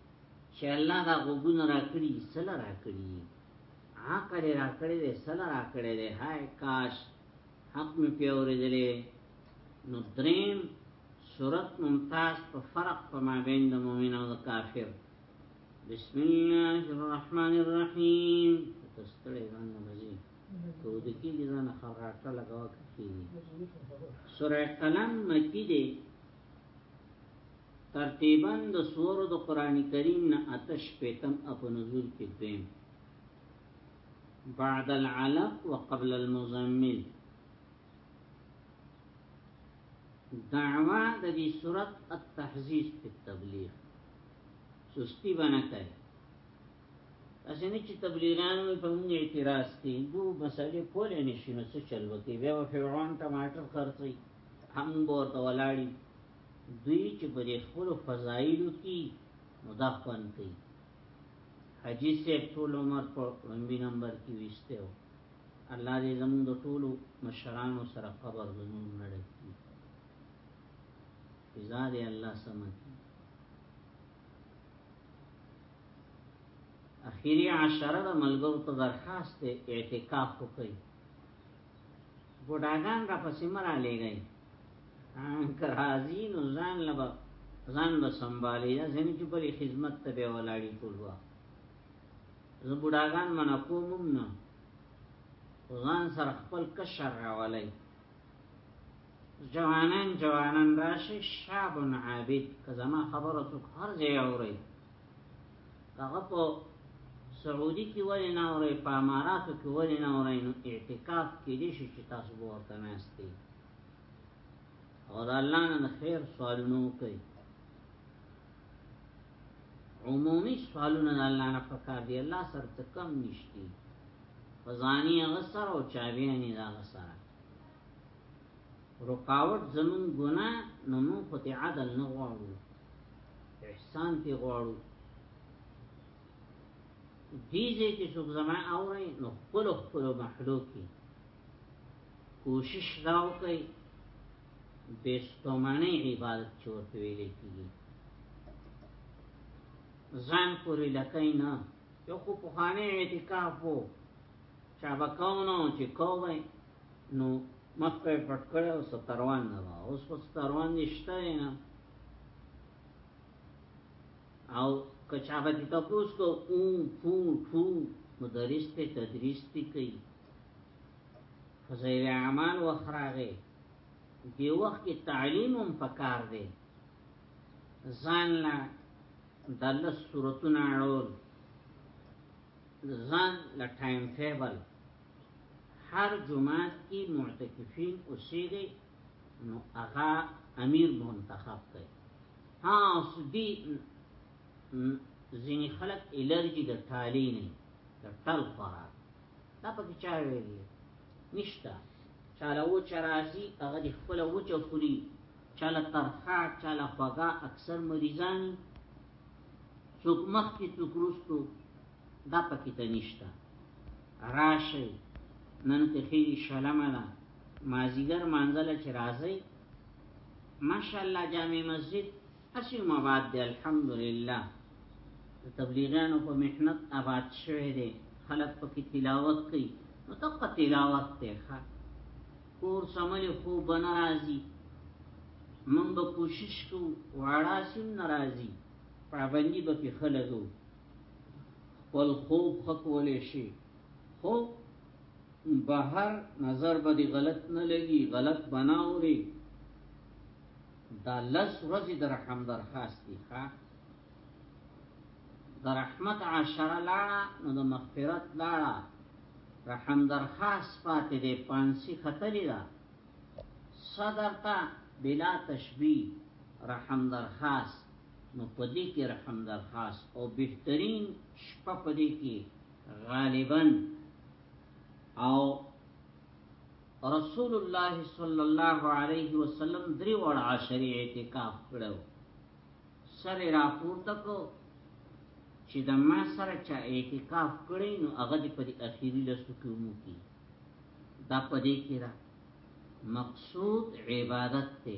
چې الله دا غوګونه را کړی سلا را کړی عقل را کړی دی سلا را کړی دی هاي کاش حق می پیورې دلې نو دریم صورت ممتاز په فرق په مابین د مؤمن او د کافر بسم الله الرحمن الرحیم تستړی ځان نه مزي کو د کی ځان خراټه لگاو کی سورہ قلم مکی دی ترتیبا د سورو د قران کریم نه آتش پیتم اپ نزول کې دیم بعد العلق وقبل المزمل دعوه د دې صورت التحزیز په تبلیغ سستی باندې کوي اسنه چې تبلیغانو په موږ اعتراض کوي دوه مسالې کولې نشي نو څه چل وکي بیا فرعون ټماټر خرڅي هم ورته ولاړی دوی چې په دې خپل فضایلو کې مدافعن کوي حجی صاحب ټول عمر په لومبي نمبر کې وشته او الله دې زموږ د ټولو مشرانو سره قبر زموږ نړۍ کې فزا دې الله سمت اخیری عشره د ملګرو ته درخواست اعتکاف وکړي بوډاګان را پسې مرا لېږي کرازي نو ځان لبا ځان به سنبالي دا زمي چې په خدمت ته به ولاړی ټول وا زه بوډاګان من کوم نه ځان سره خپل کشر راولای جوانان جوانان راشي شاب عابد که زما خبره څوک هر ځای اوري هغه په سعودي کې ولې نه اوري په اماراتو کې ولې نه اوري نو اعتکاف کې دي چې تاسو ورته نهستی او د الله نه خیر سوالونه کوي عمومي سوالونه د الله نه پکار دي الله سره څه کم نشتی فزانی غسر او چاویانی دا غسر رکاوټ زمون ګناه نو مون خو ته عدل نه غواړو احسان پی غواړو دیزه کې څوک زما اوري نو خپل خپل محلو کې کوشش دا وکړي بستمانه عبادت چورته ویل کیږي ځان پوری لکای نه یو خو په خانه اعتکاف وو چا بکاونو چې کوی نو مخ په پټ کړه او ستروان نه وا اوس په ستروان نشته نه او کچا به تاسو کو او فو فو مدرس ته تدریس تی کوي فزیر اعمال وخراغه دی وخت کې تعلیم هم پکار دی ځان لا دله صورتونه اړول ځان لا ټایم ټیبل هر جماعت کی معتکفین اوسیږي نو هغه امیر منتخب کړي ها سدی ځینی خلک الرجی د تالی نه د ټل خوراک دا پکې چا ویلي نشتا چاله و چرازی هغه د خپل و چ خوري چاله ترخه چاله خوګه اکثر مریضان څوک مخ کې څوک رستو دا پکې ته نشته راشي نن ته خېری شلمه ده مازیګر مانځله چې راځي ماشاءالله جامع مسجد اسی مباد دی الحمدلله تبلیغانو په محنت آباد شوه دی خلق پکې تلاوت کوي نو تقه تلاوت ته ښه کور سمل خو بنا راځي من به کوشش کو واړه سیم ناراضي پابندي به په خلګو خپل خوب خکولې شي خو بهر نظر به دی غلط نه لګي غلط بناوري دا لس ورځې د رحم درخواست دي ښا د رحمت عشره لاړه نو د مغفرت لاړه رحم درخواست پاتې دی پانسی خطرې ده صدر ته بلا تشبیه رحم درخواست نو په دې کې رحم درخواست او بهترین شپه په دې کې غالبا او رسول الله صلی الله علیه وسلم درې وړ عشرې اعتکاف کړو سره راپورته کو چې د ما سره چا اعتکاف کړی نو هغه دې په دې اخیری لسو کې مو کی دا په دې کې را مقصود عبادت ته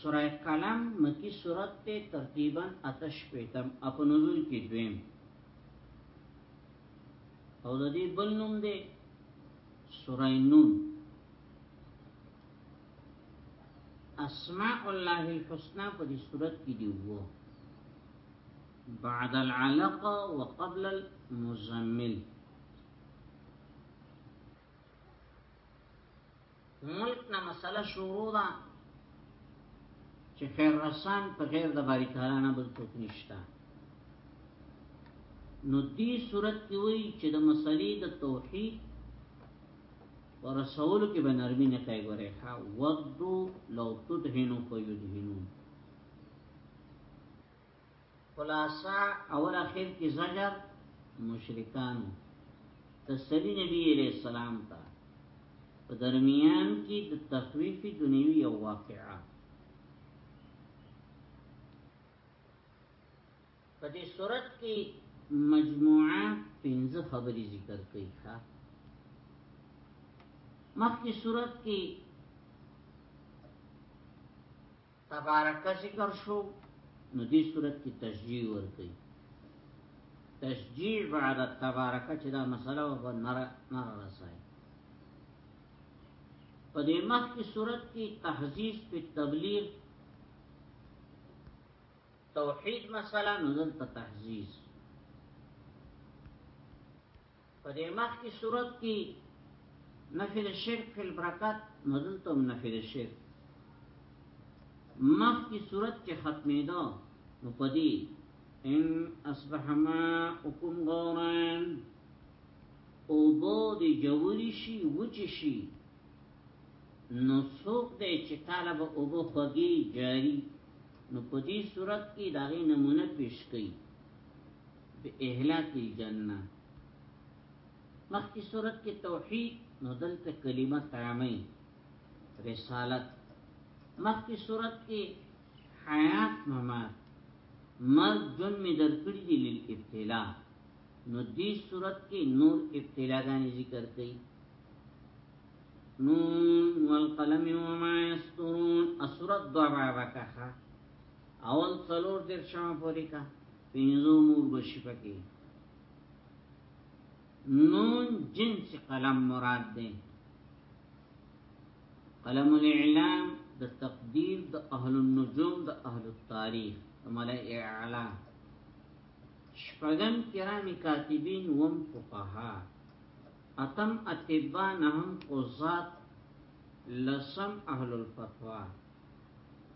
سوره قلم مکی سورت ته ترتیبا اتش پیتم اپ نزول کې دویم او د دې بل نوم دی سوره نون اسماء الله الحسنى په دې سورت کې دی وو بعد العلق وقبل المزمل ملک نه مسله شروع ده چې خیر رسان په غیر د باری تعالی نه بل څوک نشته نو دې صورت کې وایي چې د مسلې د توحید ورسولو کې به نرمي نه کوي ګوره ها ودو لو تدهنو فیدهنو خلاصا اول اخر کی زجر مشرکانو تسلی نبی علیہ السلام تا په درمیان کی د تخویف دنیوی او واقعا په دې صورت کې مجموعه پنځه خبرې ذکر کړي ښا مخکې صورت کې تبارک ذکر شو نو دې صورت کې تشجیع ورکړي تشجیع بعد تبارک چې دا مسله و په نره نره رسای په دې مخ کې صورت کې تحزیز په تبلیغ توحید مسله نو دلته تحزیز په دې مخ کې صورت کې نفي د شرک فی البرکات نو دلته هم نفي د شرک مخ کې صورت کې ختمېده نو په دې ان اصبح ماءکم غورا او بو دې جوړی شي وچ شي نو څوک دې چې طالب او بو خوږي جاری نو په دې صورت کې داغه نمونه پیش کړي په اهلاک الجنه مخکې صورت کې توحید نو دلته کلمه تعامی رسالت مخکې صورت کې حیات ممات مرد جن می در کړی دی لیل ابتلا نو دی صورت کې نور ابتلا غانی ذکر کړي نون والقلم وما يسطرون اسورت دعا وکها اول څلور در شمه پوری کا پینزو مور بشی پکی نون جنس قلم مراد دی قلم الاعلام د تقدیر د اهل النجوم د اهل التاریخ ملائ اعلا شپغم کرام کاتبین وم فقها اتم اتبا نهم قضات لسم اهل الفتوا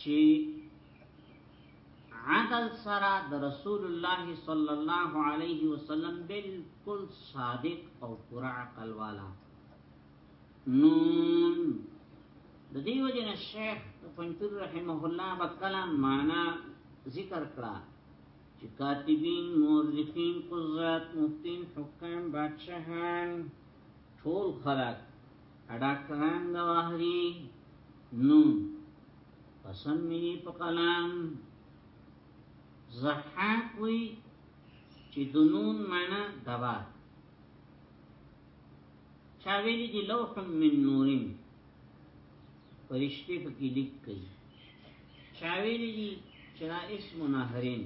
چې عدل سره د رسول الله صلی الله علیه وسلم بالکل صادق او پورا عقل والا نون د دې وجنه شیخ پنځور رحمه الله بکلا معنا ذکر کړه چې کاتبین مورخین قضات مفتین حکام بادشاہان ټول خلک ډاکټران د واهري نو قسم می په قلم زحاق وی چې د نون معنا دوا چا ویلی دی لوح من نورین فرشته پکې لیک کړي چا ویلی دی چې اسم نهرین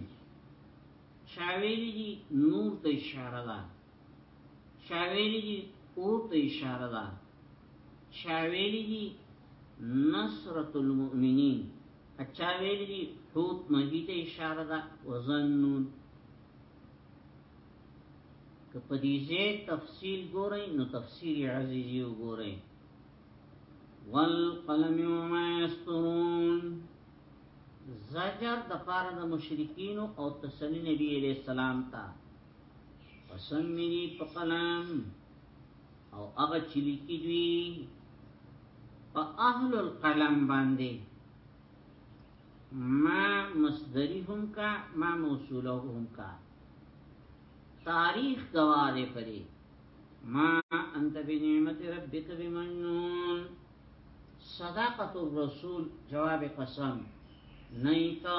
چا ویلی دی نور ته اشاره ده چاویلی دی اور ته اشاره ده چاویلی دی نصرت المؤمنین اچاویلی دی حوت نبی ته اشاره ده وزنون که په دې ځای تفصیل ګورئ نو تفسیر عزیزی وګورئ والقلم وما يسطرون زجر د پاره د مشرکین او تسلی نبی علیہ السلام ته قسم می په قلم او هغه چې لیکي دوی په اهل القلم باندې ما مصدری هم کا ما موصوله هم کا تاریخ گواده پری ما انت بنعمت ربک بمجنون صداقت الرسول جواب قسم نیتا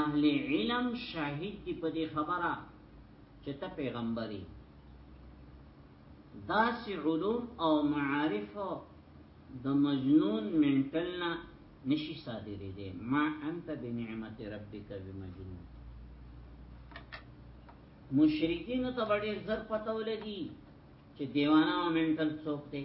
اهل علم شاهد دی په دې خبره چې ته پیغمبري دا سي علوم او معارف د مجنون منټل نه نشي صادرې دي ما انت بنعمت ربک بمجنون مشرکین ته ډېر زر پته ولګي چې دیوانه او منټل څوک دی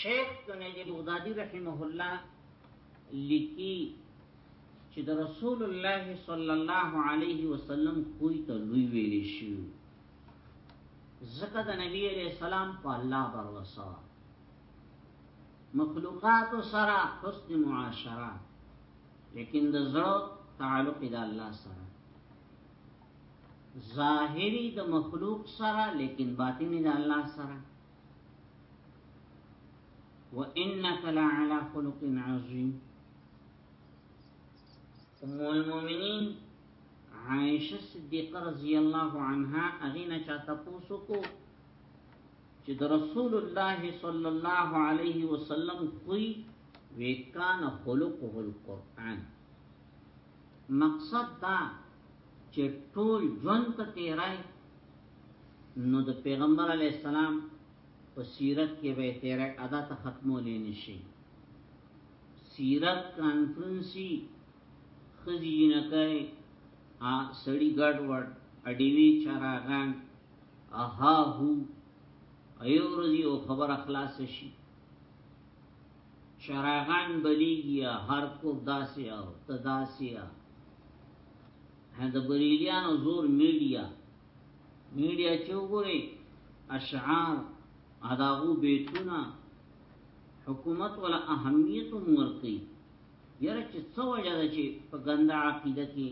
شیخ جنید بغدادي رحمه الله لیکي چې د رسول الله صلی الله علیه وسلم کوی ته لوی ویل شي زکه د نبی علیہ السلام په الله باور وسه مخلوقات سره حسن معاشره لیکن د زړه تعلق د الله سره ظاهری د مخلوق سره لیکن باطنی د الله سره وانك لعلى خلق عظيم ام المؤمنین عائشه صدیقه رضی الله عنها اغینا چاته پوسوکو چې د رسول الله صلی الله علیه وسلم کوئی وکان خلقه القرآن مقصد دا چې ټول ژوند ته تیرای نو د پیغمبر علی السلام په سیرت کې به تیرې ادا ته ختمولې نشي سیرت کانفرنسي خزي نه کوي ا سړی ګډ وډ اډیوی چراغان اها هو ایو ورځي او خبر اخلاص شي چراغان بلیږي هر کو داسیا تداسیا د بریلیانو زور میډیا میډیا چې وګوري اشعار اداغو بیتونه حکومت ولا اهمیت ورکي یره چې څو وجه ده چې په ګنده عقیده کې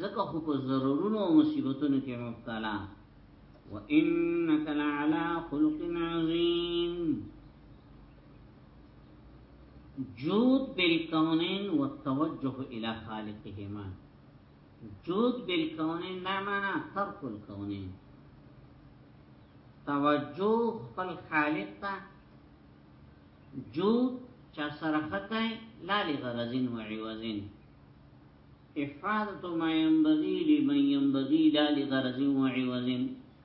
ځکه خو په ضرورونو او مصیبتونو کې مبتلا وانك لعلى خلق عظيم جود بالكونين والتوجه الى خالقهما جود بالكونين لا معنى ترك الكونين توجه بالخالق تا جود چا سرخطه لا لغرزين وعوزين افادت ما ينبغي لمن ينبغي لا لغرض وعوض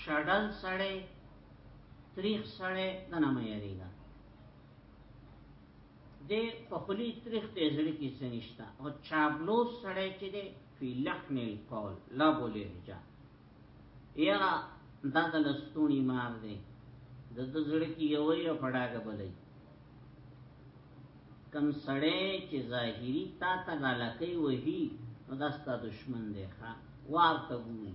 شډل سړی تریخ سړی د نه مې یریږي د خپلې تریخ ته ځړې کې څه نشته او چابلو سړی چې دی فی لحن القول لا بولې رجا یرا دا د لستونی مار دی د د ځړې کې یو یو پړاګه بلې کم سړی چې ظاهری تا ته لکې وهی نو دا ست دشمن دی ښا وار ته ګوري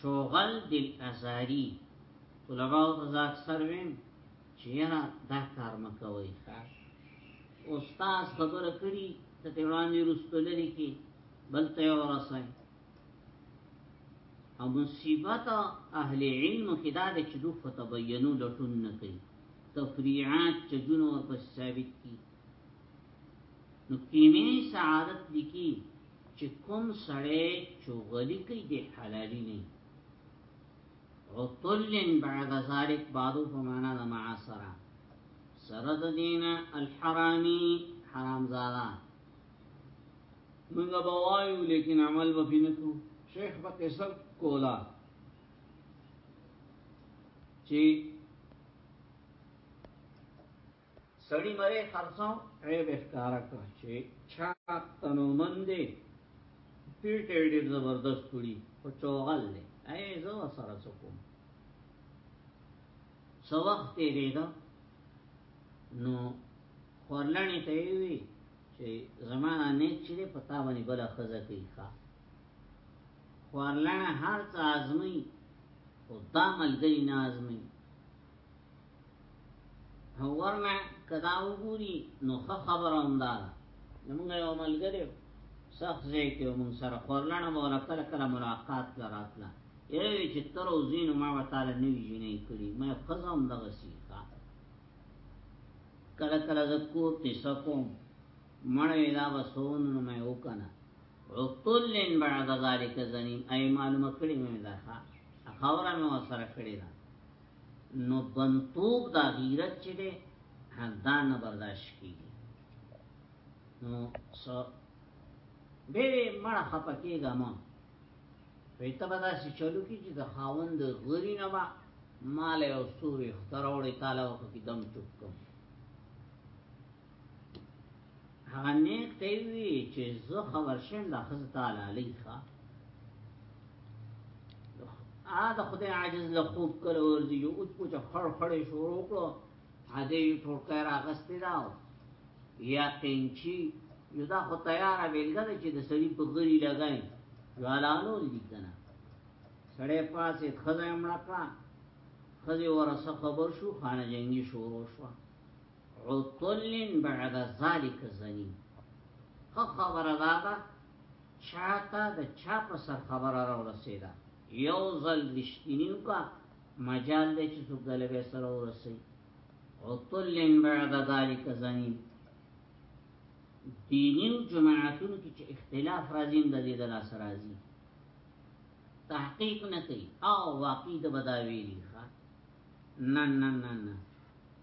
چوغل دل ازاری طلباء ته زه اکثر ویم چې یاره دا کار مکوئ ښه استاد خبره کړي ته دې وړاندې رسول لري کې بل ته ورسای او مصیبت اهل علم کې دا د چې دوه تبینو لټون نه کوي تفریعات چې جنور په ثابت کی نو کیمینی سعادت لکی چې کوم سړی چوغلی کوي د حلالي نه عطلن بعد ذلك بعضو په معنا د معاصره سره د دین الحرامي حرام زاده موږ به وایو لیکن عمل به نه کوو شیخ به قصه کولا چې سړی مری خرڅو عیب ښکارا کړ چې چا تنومن دی پیټ ډیر زبردست کړی او چوغل دی ای زه سره سکوم سو وخت دی دا نو خورلانی ته وی چې زمانہ نه چې پتا باندې بل خزه کوي ښا خورلنه هر څه ازمي او دا ملګری نه ازمي ورنه کدا وګوري نو خبره هم ده موږ یو ملګری سخت ځای کې موږ سره خورلانه مو کله کله ملاقات لراتله یوه چې تر وزینو ما وتعالى نه ویجنې کړی ما خزم دغه سیخه کله کله زکو قصه کوم مړې لا وسون نو مې وکنه عطلن بعد ذلك زنیم ای معلومه کړی مې ده خبره مې وسره کړی ده نو بنتوب دا غیرت چې ده دا نه برداشت کیږي نو سو به مړه خپه کیږه ما وی ته به داسې چلو کی چې د خاوند غری نه با مال او سوی اختراوړی تعالی وکړي دم چوپ کوم هغه نیک ته وی چې زه خبر شم د خزه تعالی لیخه ا د خدای عاجز له خوب کړه ورځي یو اوچ پوچ خړ خړې شروع کړو ا دې یو ټوکه راغستې دا یا قینچی یو دا خو تیار ویلګه چې د سړی په غری لګای والانو لیکنه سړې پاسې خزه مړه کړه خزه ورسه خبر شو خانه جنگي شروع شو عطلن بعد ذالک زنی خو خبر دادا چاہتا دا چا پسر خبر را ورسیدا یو ځل رشتینیو کا مجال دی چې څوک دل به سره ورسي او تلن بعد ذلك زنی دینی جماعتونو کې چې اختلاف راځي د دې د لاس راځي تحقیق نه کوي او واقعي د بداویلی ښه نه نه نه نه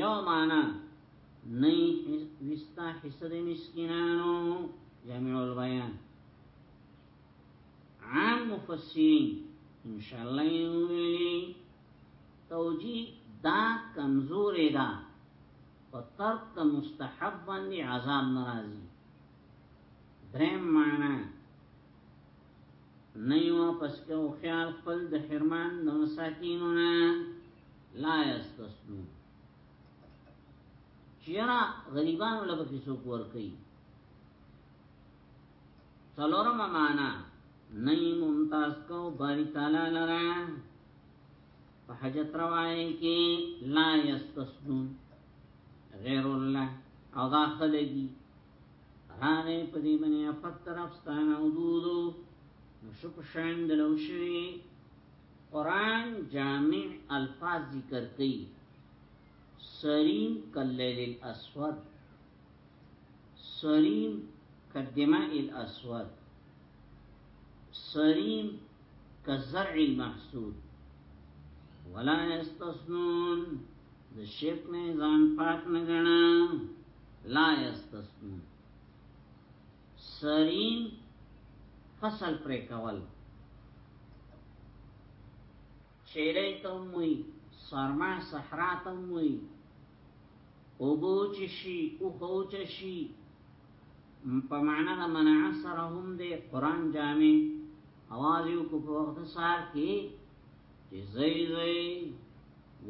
یو معنا نه وستا حصہ د مسکینانو جامع البیان عام مفسرین ان شاء الله یولی توجی دا کمزور دا په ترک د مستحب باندې عذاب ناراضي درم معنا نه یو پس کو خیال خپل د حرمان د مساکینونه لا یستسنو چیرا غریبانو لبه کې څوک ور کوي څلورم معنا نئی ممتاز کو باری تعالی لرا په حجت روای کې لا یستسنو غیر الله او دا خلګي راغې په دې باندې افت طرف ستانه ودودو نو شپ شان دلوشي قرآن جامع الفاظ ذکر کئی سرین کاللیل الاسود سرین کالدماء الاسود سرین کالزرع المحسود ولا يستثنون د شرک نه ځان پاک نه غنا لا يستثنون سرین فصل پر کول چیرې ته موي سرما صحرا ته موي او بوچ شي او خوچ شي په معنا د منع سره هم د قران جامع اواز یو کو په وخت سار کې چې زئی زئی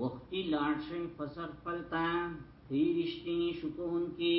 وختي لاړ شي فصل پلتا تیرشتنی شکون کې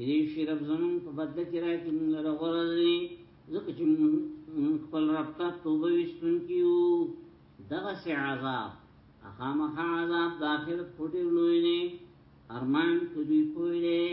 یی شي رب زمون په بدله کې راکړي موږ له غوړه دی ځکه چې موږ خپل رب ته توبه وستون کیو دغه سي عذاب اخامه عذاب د اخرت پټي لوی نه ارمان کوي پوي